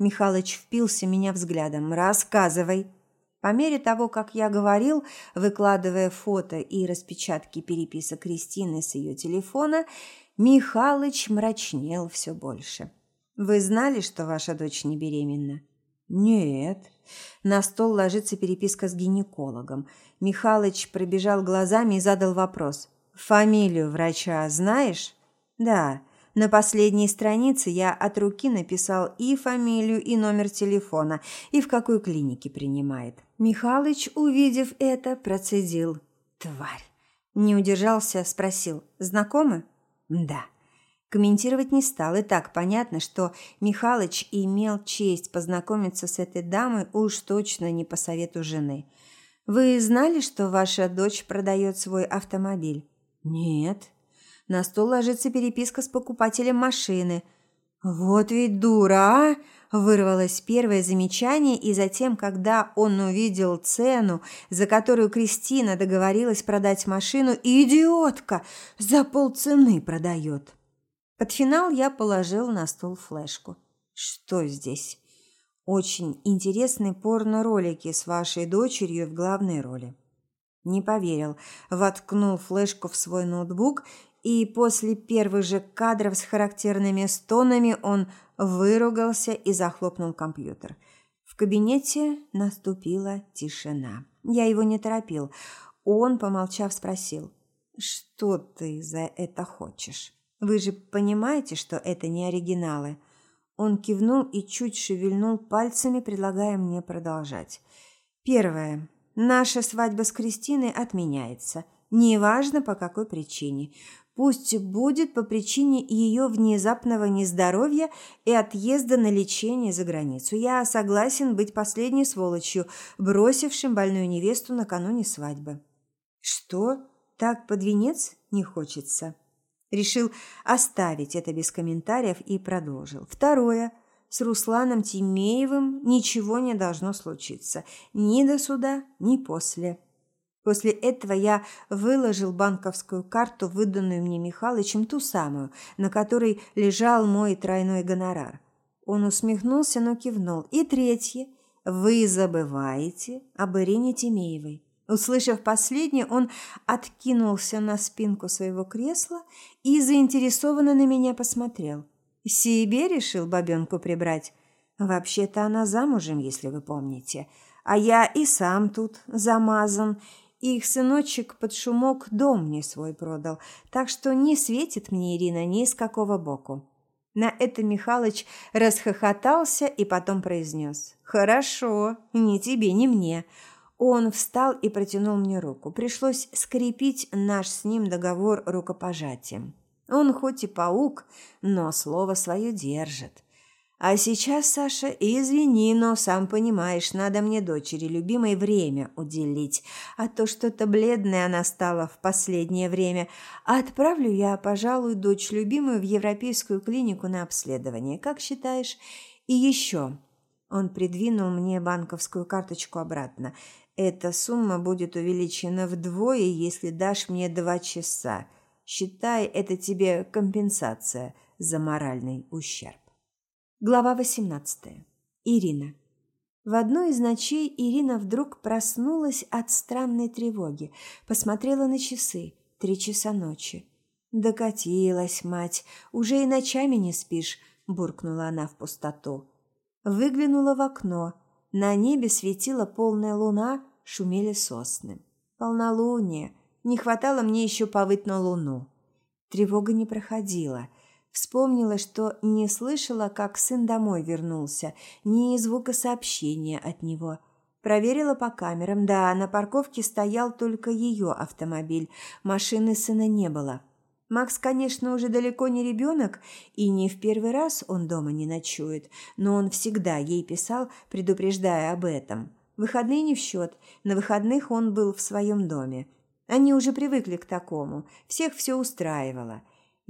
Михалыч впился меня взглядом. «Рассказывай». По мере того, как я говорил, выкладывая фото и распечатки переписок Кристины с ее телефона, Михалыч мрачнел все больше. «Вы знали, что ваша дочь не беременна?» «Нет». На стол ложится переписка с гинекологом. Михалыч пробежал глазами и задал вопрос. «Фамилию врача знаешь?» «Да». На последней странице я от руки написал и фамилию, и номер телефона, и в какой клинике принимает. Михалыч, увидев это, процедил. «Тварь!» Не удержался, спросил. «Знакомы?» «Да». Комментировать не стал, и так понятно, что Михалыч имел честь познакомиться с этой дамой уж точно не по совету жены. «Вы знали, что ваша дочь продает свой автомобиль?» «Нет», на стол ложится переписка с покупателем машины. «Вот ведь дура, а!» – вырвалось первое замечание, и затем, когда он увидел цену, за которую Кристина договорилась продать машину, «Идиотка! За полцены продает!» Под финал я положил на стол флешку. «Что здесь?» «Очень интересные порно-ролики с вашей дочерью в главной роли». Не поверил, воткнул флешку в свой ноутбук и после первых же кадров с характерными стонами он выругался и захлопнул компьютер. В кабинете наступила тишина. Я его не торопил. Он, помолчав, спросил, «Что ты за это хочешь? Вы же понимаете, что это не оригиналы?» Он кивнул и чуть шевельнул пальцами, предлагая мне продолжать. «Первое. Наша свадьба с Кристиной отменяется. Неважно, по какой причине. Пусть будет по причине ее внезапного нездоровья и отъезда на лечение за границу. Я согласен быть последней сволочью, бросившим больную невесту накануне свадьбы. Что? Так под венец не хочется? Решил оставить это без комментариев и продолжил. Второе. С Русланом Тимеевым ничего не должно случиться. Ни до суда, ни после. После этого я выложил банковскую карту, выданную мне Михалычем, ту самую, на которой лежал мой тройной гонорар. Он усмехнулся, но кивнул. И третье. Вы забываете об Ирине Тимеевой. Услышав последнее, он откинулся на спинку своего кресла и заинтересованно на меня посмотрел. Себе решил бабенку прибрать? Вообще-то она замужем, если вы помните. А я и сам тут замазан, их сыночек под шумок дом мне свой продал, так что не светит мне Ирина ни с какого боку. На это Михалыч расхохотался и потом произнес. «Хорошо, ни тебе, ни мне». Он встал и протянул мне руку. Пришлось скрепить наш с ним договор рукопожатием. Он хоть и паук, но слово свое держит. А сейчас, Саша, извини, но сам понимаешь, надо мне дочери любимой время уделить, а то что-то бледная она стала в последнее время. Отправлю я, пожалуй, дочь любимую в европейскую клинику на обследование. Как считаешь? И еще. Он придвинул мне банковскую карточку обратно. Эта сумма будет увеличена вдвое, если дашь мне два часа. Считай, это тебе компенсация за моральный ущерб. Глава 18. Ирина. В одну из ночей Ирина вдруг проснулась от странной тревоги, посмотрела на часы. Три часа ночи. «Докатилась, мать, уже и ночами не спишь», – буркнула она в пустоту. Выглянула в окно. На небе светила полная луна, шумели сосны. Полнолуние. Не хватало мне еще повыть на луну. Тревога не проходила – Вспомнила, что не слышала, как сын домой вернулся, ни звука сообщения от него. Проверила по камерам. Да, на парковке стоял только ее автомобиль. Машины сына не было. Макс, конечно, уже далеко не ребенок, и не в первый раз он дома не ночует, но он всегда ей писал, предупреждая об этом. Выходные не в счет, на выходных он был в своем доме. Они уже привыкли к такому, всех все устраивало.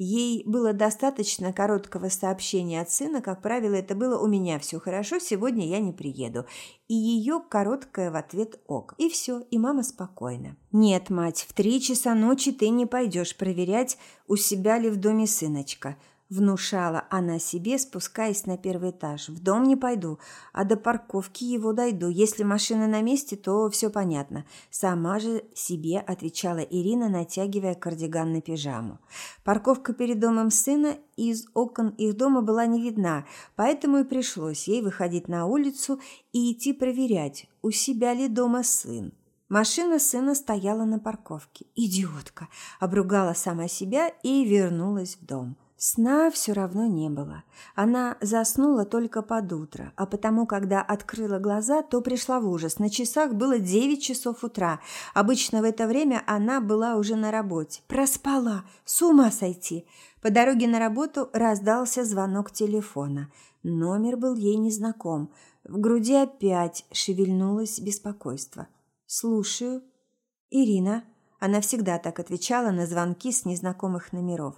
Ей было достаточно короткого сообщения от сына, как правило, это было «у меня все хорошо, сегодня я не приеду». И ее короткое в ответ «ок». И все, и мама спокойна. «Нет, мать, в три часа ночи ты не пойдешь проверять, у себя ли в доме сыночка. Внушала она себе, спускаясь на первый этаж. «В дом не пойду, а до парковки его дойду. Если машина на месте, то все понятно». Сама же себе отвечала Ирина, натягивая кардиган на пижаму. Парковка перед домом сына из окон их дома была не видна, поэтому и пришлось ей выходить на улицу и идти проверять, у себя ли дома сын. Машина сына стояла на парковке. «Идиотка!» – обругала сама себя и вернулась в дом. Сна все равно не было. Она заснула только под утро, а потому, когда открыла глаза, то пришла в ужас. На часах было девять часов утра. Обычно в это время она была уже на работе. Проспала. С ума сойти. По дороге на работу раздался звонок телефона. Номер был ей незнаком. В груди опять шевельнулось беспокойство. «Слушаю». «Ирина». Она всегда так отвечала на звонки с незнакомых номеров.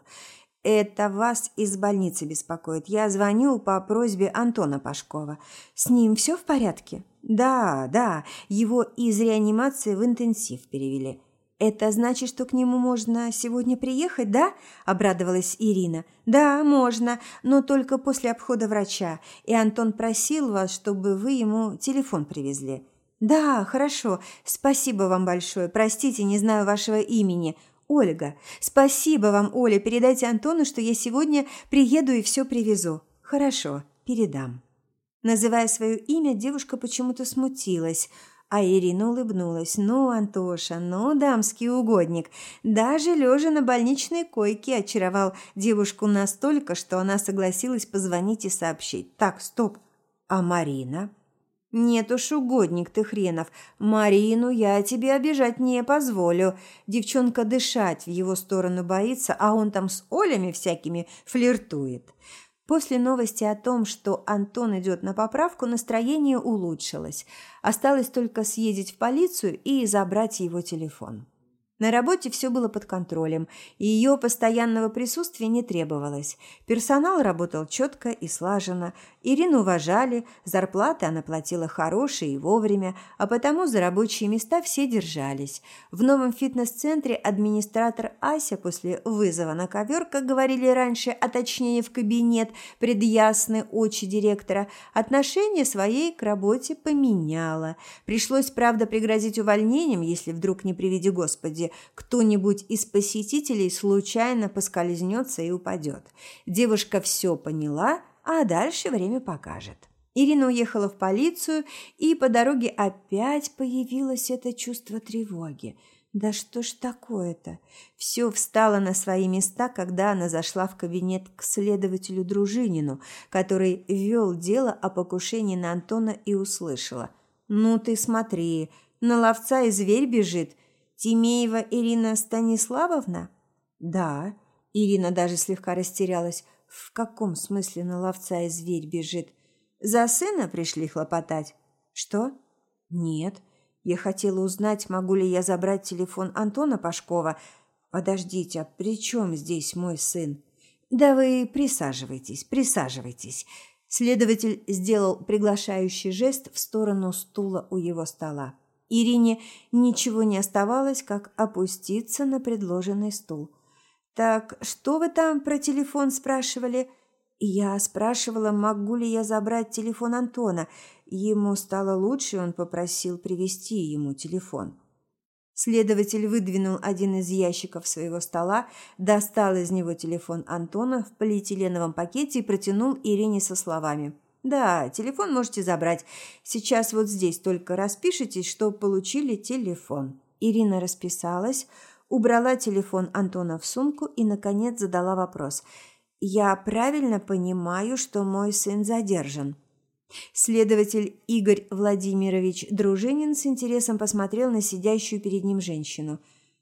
Это вас из больницы беспокоит. Я звоню по просьбе Антона Пашкова. С ним все в порядке? Да, да, его из реанимации в интенсив перевели. Это значит, что к нему можно сегодня приехать, да? Обрадовалась Ирина. Да, можно, но только после обхода врача. И Антон просил вас, чтобы вы ему телефон привезли. Да, хорошо. Спасибо вам большое. Простите, не знаю вашего имени. Ольга. Спасибо вам, Оля. Передайте Антону, что я сегодня приеду и все привезу. Хорошо, передам. Называя свое имя, девушка почему-то смутилась, а Ирина улыбнулась. «Ну, Антоша, ну, дамский угодник, даже лежа на больничной койке очаровал девушку настолько, что она согласилась позвонить и сообщить. Так, стоп, а Марина?» «Нет уж, угодник ты хренов. Марину я тебе обижать не позволю. Девчонка дышать в его сторону боится, а он там с Олями всякими флиртует». После новости о том, что Антон идет на поправку, настроение улучшилось. Осталось только съездить в полицию и забрать его телефон. На работе все было под контролем, и ее постоянного присутствия не требовалось. Персонал работал четко и слаженно, Ирину уважали, зарплаты она платила хорошие и вовремя, а потому за рабочие места все держались. В новом фитнес-центре администратор Ася после вызова на ковер, как говорили раньше, а точнее в кабинет, предъясны очи директора, отношение своей к работе поменяла. Пришлось, правда, пригрозить увольнением, если вдруг, не приведи Господи, кто-нибудь из посетителей случайно поскользнется и упадет. Девушка все поняла, а дальше время покажет. Ирина уехала в полицию, и по дороге опять появилось это чувство тревоги. Да что ж такое-то? Все встало на свои места, когда она зашла в кабинет к следователю Дружинину, который вел дело о покушении на Антона и услышала. «Ну ты смотри, на ловца и зверь бежит. Тимеева Ирина Станиславовна? Да, Ирина даже слегка растерялась. В каком смысле на ловца и зверь бежит? За сына пришли хлопотать? Что? Нет. Я хотела узнать, могу ли я забрать телефон Антона Пашкова. Подождите, а при чем здесь мой сын? Да вы присаживайтесь, присаживайтесь. Следователь сделал приглашающий жест в сторону стула у его стола. Ирине ничего не оставалось, как опуститься на предложенный стул. «Так что вы там про телефон спрашивали?» Я спрашивала, могу ли я забрать телефон Антона. Ему стало лучше, он попросил привезти ему телефон. Следователь выдвинул один из ящиков своего стола, достал из него телефон Антона в полиэтиленовом пакете и протянул Ирине со словами – да, телефон можете забрать. Сейчас вот здесь только распишитесь, что получили телефон. Ирина расписалась, убрала телефон Антона в сумку и, наконец, задала вопрос. «Я правильно понимаю, что мой сын задержан?» Следователь Игорь Владимирович Дружинин с интересом посмотрел на сидящую перед ним женщину.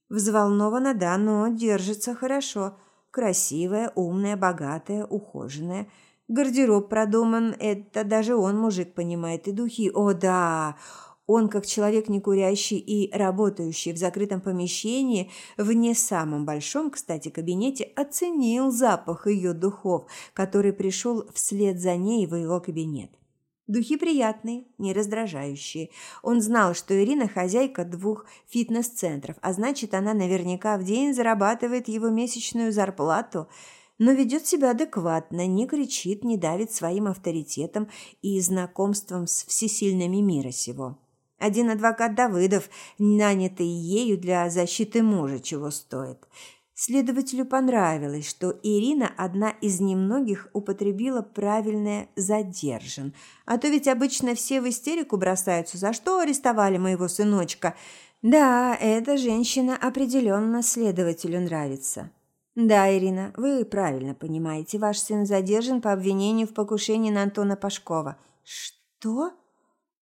Взволнована, да, но держится хорошо. Красивая, умная, богатая, ухоженная – Гардероб продуман, это даже он, мужик, понимает, и духи. О, да! Он, как человек не курящий и работающий в закрытом помещении, в не самом большом, кстати, кабинете, оценил запах ее духов, который пришел вслед за ней в его кабинет. Духи приятные, не раздражающие. Он знал, что Ирина хозяйка двух фитнес-центров, а значит, она наверняка в день зарабатывает его месячную зарплату – но ведет себя адекватно, не кричит, не давит своим авторитетом и знакомством с всесильными мира сего. Один адвокат Давыдов, нанятый ею для защиты мужа, чего стоит. Следователю понравилось, что Ирина одна из немногих употребила правильное «задержан». А то ведь обычно все в истерику бросаются, за что арестовали моего сыночка. Да, эта женщина определенно следователю нравится. «Да, Ирина, вы правильно понимаете. Ваш сын задержан по обвинению в покушении на Антона Пашкова». «Что?»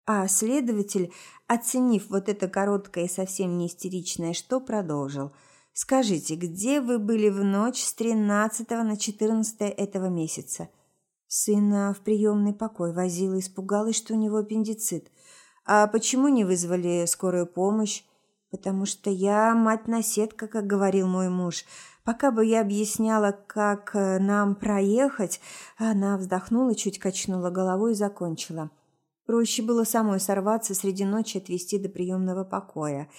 А следователь, оценив вот это короткое и совсем не истеричное «что», продолжил. «Скажите, где вы были в ночь с 13 на 14 этого месяца?» Сына в приемный покой возила, испугалась, что у него аппендицит. «А почему не вызвали скорую помощь?» «Потому что я мать-наседка, как говорил мой муж. Пока бы я объясняла, как э, нам проехать, она вздохнула, чуть качнула головой и закончила. Проще было самой сорваться среди ночи отвезти до приемного покоя.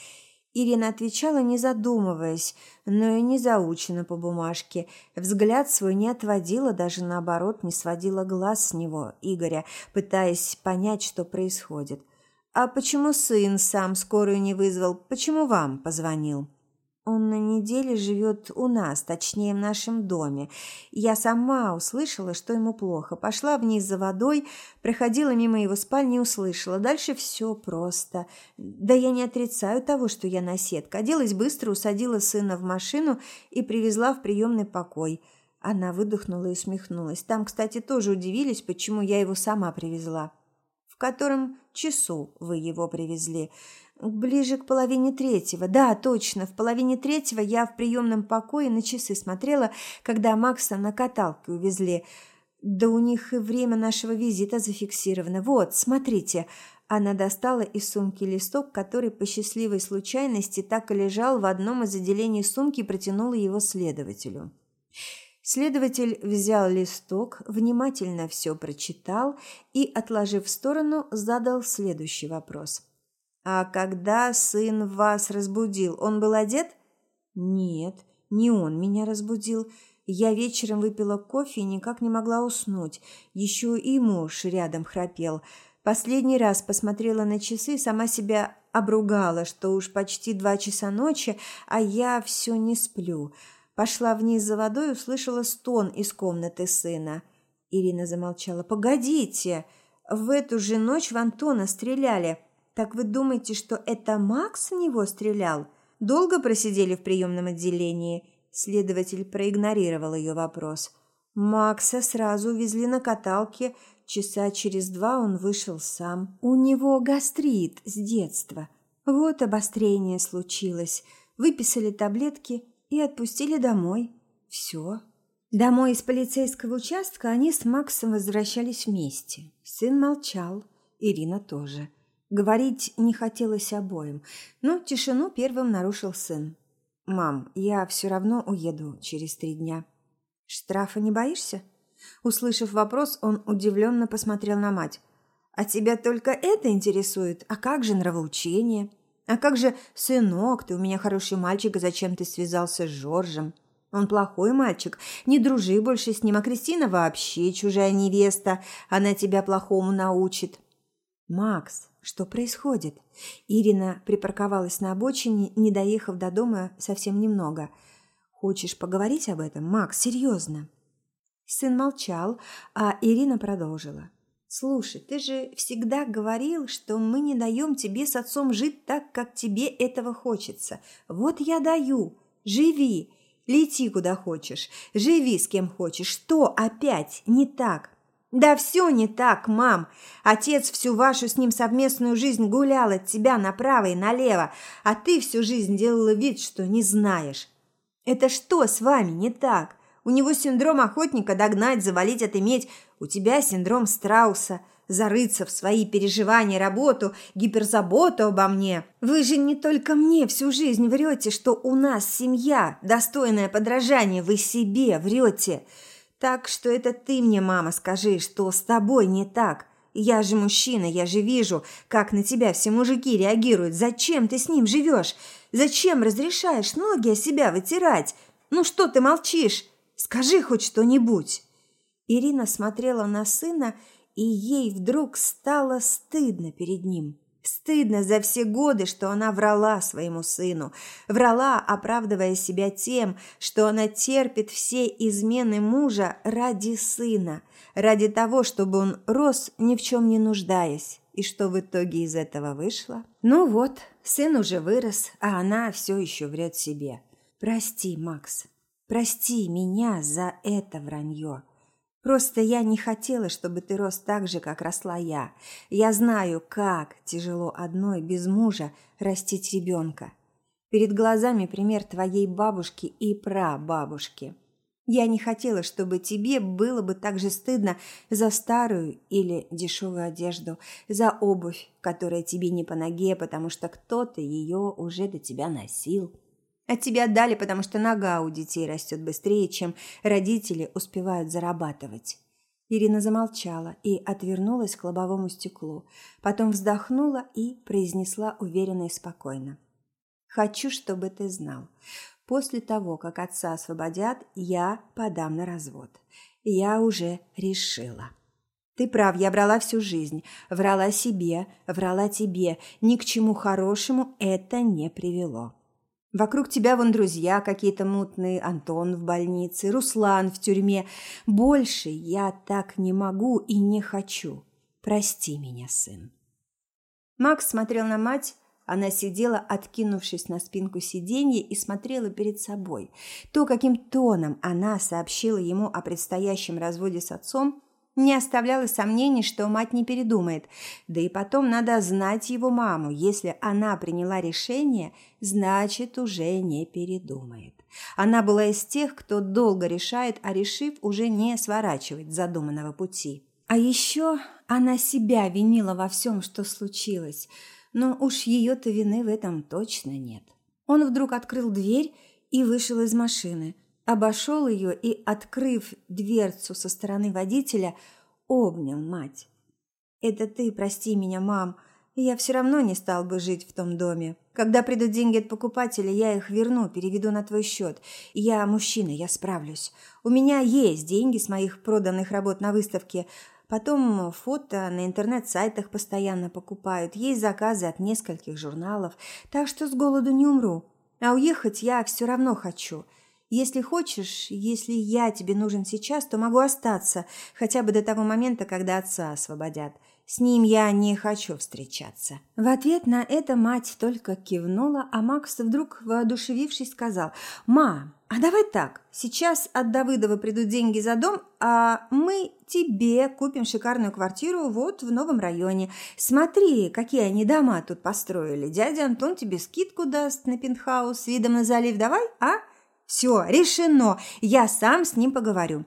Ирина отвечала, не задумываясь, но и не заучена по бумажке. Взгляд свой не отводила, даже наоборот, не сводила глаз с него, Игоря, пытаясь понять, что происходит. «А почему сын сам скорую не вызвал? Почему вам позвонил?» Он на неделе живет у нас, точнее, в нашем доме. Я сама услышала, что ему плохо. Пошла вниз за водой, проходила мимо его спальни и услышала. Дальше все просто. Да я не отрицаю того, что я наседка. Оделась быстро, усадила сына в машину и привезла в приемный покой. Она выдохнула и усмехнулась. Там, кстати, тоже удивились, почему я его сама привезла. В котором часу вы его привезли? Ближе к половине третьего. Да, точно, в половине третьего я в приемном покое на часы смотрела, когда Макса на каталке увезли. Да у них и время нашего визита зафиксировано. Вот, смотрите. Она достала из сумки листок, который по счастливой случайности так и лежал в одном из отделений сумки и протянула его следователю. Следователь взял листок, внимательно все прочитал и, отложив в сторону, задал следующий вопрос – а когда сын вас разбудил, он был одет? Нет, не он меня разбудил. Я вечером выпила кофе и никак не могла уснуть. Еще и муж рядом храпел. Последний раз посмотрела на часы и сама себя обругала, что уж почти два часа ночи, а я все не сплю. Пошла вниз за водой и услышала стон из комнаты сына. Ирина замолчала. «Погодите! В эту же ночь в Антона стреляли. «Так вы думаете, что это Макс в него стрелял? Долго просидели в приемном отделении?» Следователь проигнорировал ее вопрос. Макса сразу увезли на каталке. Часа через два он вышел сам. У него гастрит с детства. Вот обострение случилось. Выписали таблетки и отпустили домой. Все. Домой из полицейского участка они с Максом возвращались вместе. Сын молчал, Ирина тоже. Говорить не хотелось обоим, но тишину первым нарушил сын. «Мам, я все равно уеду через три дня». «Штрафа не боишься?» Услышав вопрос, он удивленно посмотрел на мать. «А тебя только это интересует? А как же нравоучение? А как же, сынок, ты у меня хороший мальчик, а зачем ты связался с Жоржем? Он плохой мальчик, не дружи больше с ним, а Кристина вообще чужая невеста, она тебя плохому научит». «Макс, что происходит? Ирина припарковалась на обочине, не доехав до дома совсем немного. Хочешь поговорить об этом, Макс, серьезно? Сын молчал, а Ирина продолжила. «Слушай, ты же всегда говорил, что мы не даем тебе с отцом жить так, как тебе этого хочется. Вот я даю. Живи. Лети куда хочешь. Живи с кем хочешь. Что опять не так? «Да все не так, мам. Отец всю вашу с ним совместную жизнь гулял от тебя направо и налево, а ты всю жизнь делала вид, что не знаешь. Это что с вами не так? У него синдром охотника догнать, завалить, отыметь. У тебя синдром страуса, зарыться в свои переживания, работу, гиперзаботу обо мне. Вы же не только мне всю жизнь врете, что у нас семья, достойное подражание, вы себе врете». Так что это ты мне, мама, скажи, что с тобой не так. Я же мужчина, я же вижу, как на тебя все мужики реагируют. Зачем ты с ним живешь? Зачем разрешаешь ноги о себя вытирать? Ну что ты молчишь? Скажи хоть что-нибудь. Ирина смотрела на сына, и ей вдруг стало стыдно перед ним. Стыдно за все годы, что она врала своему сыну, врала, оправдывая себя тем, что она терпит все измены мужа ради сына, ради того, чтобы он рос ни в чем не нуждаясь. И что в итоге из этого вышло? Ну вот, сын уже вырос, а она все еще врет себе. Прости, Макс, прости меня за это вранье. Просто я не хотела, чтобы ты рос так же, как росла я. Я знаю, как тяжело одной без мужа растить ребенка. Перед глазами пример твоей бабушки и прабабушки. Я не хотела, чтобы тебе было бы так же стыдно за старую или дешевую одежду, за обувь, которая тебе не по ноге, потому что кто-то ее уже до тебя носил. От тебя отдали, потому что нога у детей растет быстрее, чем родители успевают зарабатывать». Ирина замолчала и отвернулась к лобовому стеклу, потом вздохнула и произнесла уверенно и спокойно. «Хочу, чтобы ты знал. После того, как отца освободят, я подам на развод. Я уже решила». Ты прав, я врала всю жизнь. Врала себе, врала тебе. Ни к чему хорошему это не привело. Вокруг тебя вон друзья какие-то мутные, Антон в больнице, Руслан в тюрьме. Больше я так не могу и не хочу. Прости меня, сын. Макс смотрел на мать, она сидела, откинувшись на спинку сиденья и смотрела перед собой. То, каким тоном она сообщила ему о предстоящем разводе с отцом, не оставляло сомнений, что мать не передумает. Да и потом надо знать его маму. Если она приняла решение, значит, уже не передумает. Она была из тех, кто долго решает, а решив, уже не сворачивать задуманного пути. А еще она себя винила во всем, что случилось. Но уж ее-то вины в этом точно нет. Он вдруг открыл дверь и вышел из машины – обошел ее и, открыв дверцу со стороны водителя, обнял мать. «Это ты, прости меня, мам, я все равно не стал бы жить в том доме. Когда придут деньги от покупателя, я их верну, переведу на твой счет. Я мужчина, я справлюсь. У меня есть деньги с моих проданных работ на выставке. Потом фото на интернет-сайтах постоянно покупают. Есть заказы от нескольких журналов. Так что с голоду не умру. А уехать я все равно хочу. Если хочешь, если я тебе нужен сейчас, то могу остаться, хотя бы до того момента, когда отца освободят. С ним я не хочу встречаться». В ответ на это мать только кивнула, а Макс вдруг, воодушевившись, сказал, «Ма, а давай так, сейчас от Давыдова придут деньги за дом, а мы тебе купим шикарную квартиру вот в новом районе. Смотри, какие они дома тут построили. Дядя Антон тебе скидку даст на пентхаус с видом на залив. Давай, а?» Все, решено. Я сам с ним поговорю.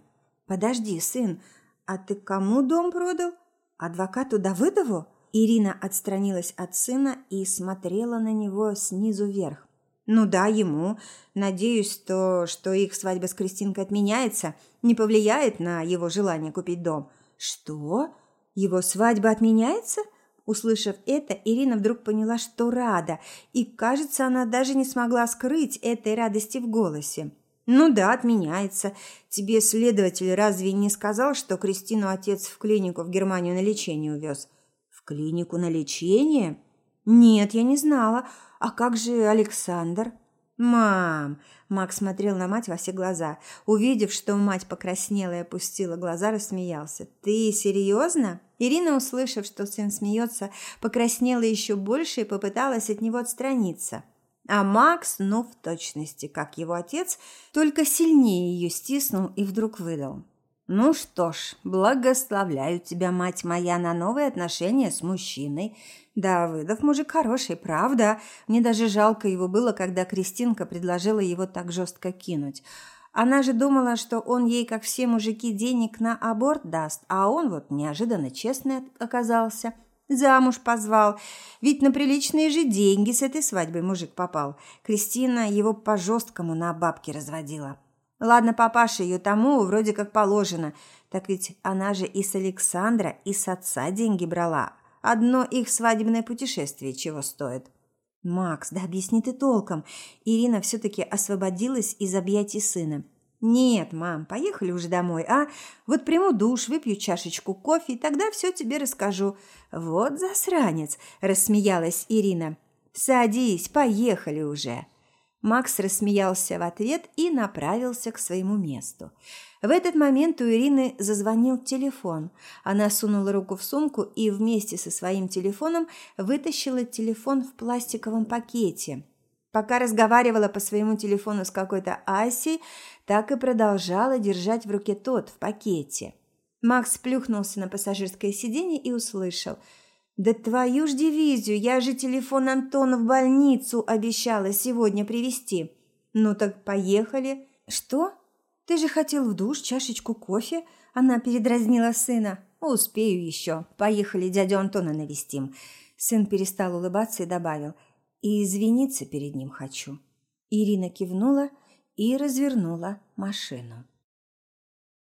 Подожди, сын, а ты кому дом продал? Адвокату Давыдову? Ирина отстранилась от сына и смотрела на него снизу вверх. Ну да, ему. Надеюсь, то, что их свадьба с Кристинкой отменяется, не повлияет на его желание купить дом. Что? Его свадьба отменяется? Услышав это, Ирина вдруг поняла, что рада, и, кажется, она даже не смогла скрыть этой радости в голосе. «Ну да, отменяется. Тебе следователь разве не сказал, что Кристину отец в клинику в Германию на лечение увез?» «В клинику на лечение?» «Нет, я не знала. А как же Александр?» «Мам!» – Макс смотрел на мать во все глаза. Увидев, что мать покраснела и опустила глаза, рассмеялся. «Ты серьезно?» Ирина, услышав, что сын смеется, покраснела еще больше и попыталась от него отстраниться. А Макс, ну, в точности, как его отец, только сильнее ее стиснул и вдруг выдал. «Ну что ж, благословляю тебя, мать моя, на новые отношения с мужчиной. Давыдов мужик хороший, правда. Мне даже жалко его было, когда Кристинка предложила его так жестко кинуть. Она же думала, что он ей, как все мужики, денег на аборт даст, а он вот неожиданно честный оказался. Замуж позвал. Ведь на приличные же деньги с этой свадьбой мужик попал. Кристина его по-жесткому на бабки разводила. Ладно, папаша ее тому вроде как положено. Так ведь она же и с Александра, и с отца деньги брала. Одно их свадебное путешествие чего стоит. Макс, да объясни ты толком. Ирина все-таки освободилась из объятий сына. Нет, мам, поехали уже домой, а? Вот приму душ, выпью чашечку кофе, и тогда все тебе расскажу. Вот засранец, рассмеялась Ирина. Садись, поехали уже. Макс рассмеялся в ответ и направился к своему месту. В этот момент у Ирины зазвонил телефон. Она сунула руку в сумку и вместе со своим телефоном вытащила телефон в пластиковом пакете. Пока разговаривала по своему телефону с какой-то Асей, так и продолжала держать в руке тот в пакете. Макс плюхнулся на пассажирское сиденье и услышал – да твою ж дивизию, я же телефон Антона в больницу обещала сегодня привезти. Ну так поехали. Что? Ты же хотел в душ, чашечку кофе? Она передразнила сына. Успею еще. Поехали дядю Антона навестим. Сын перестал улыбаться и добавил. И извиниться перед ним хочу. Ирина кивнула и развернула машину.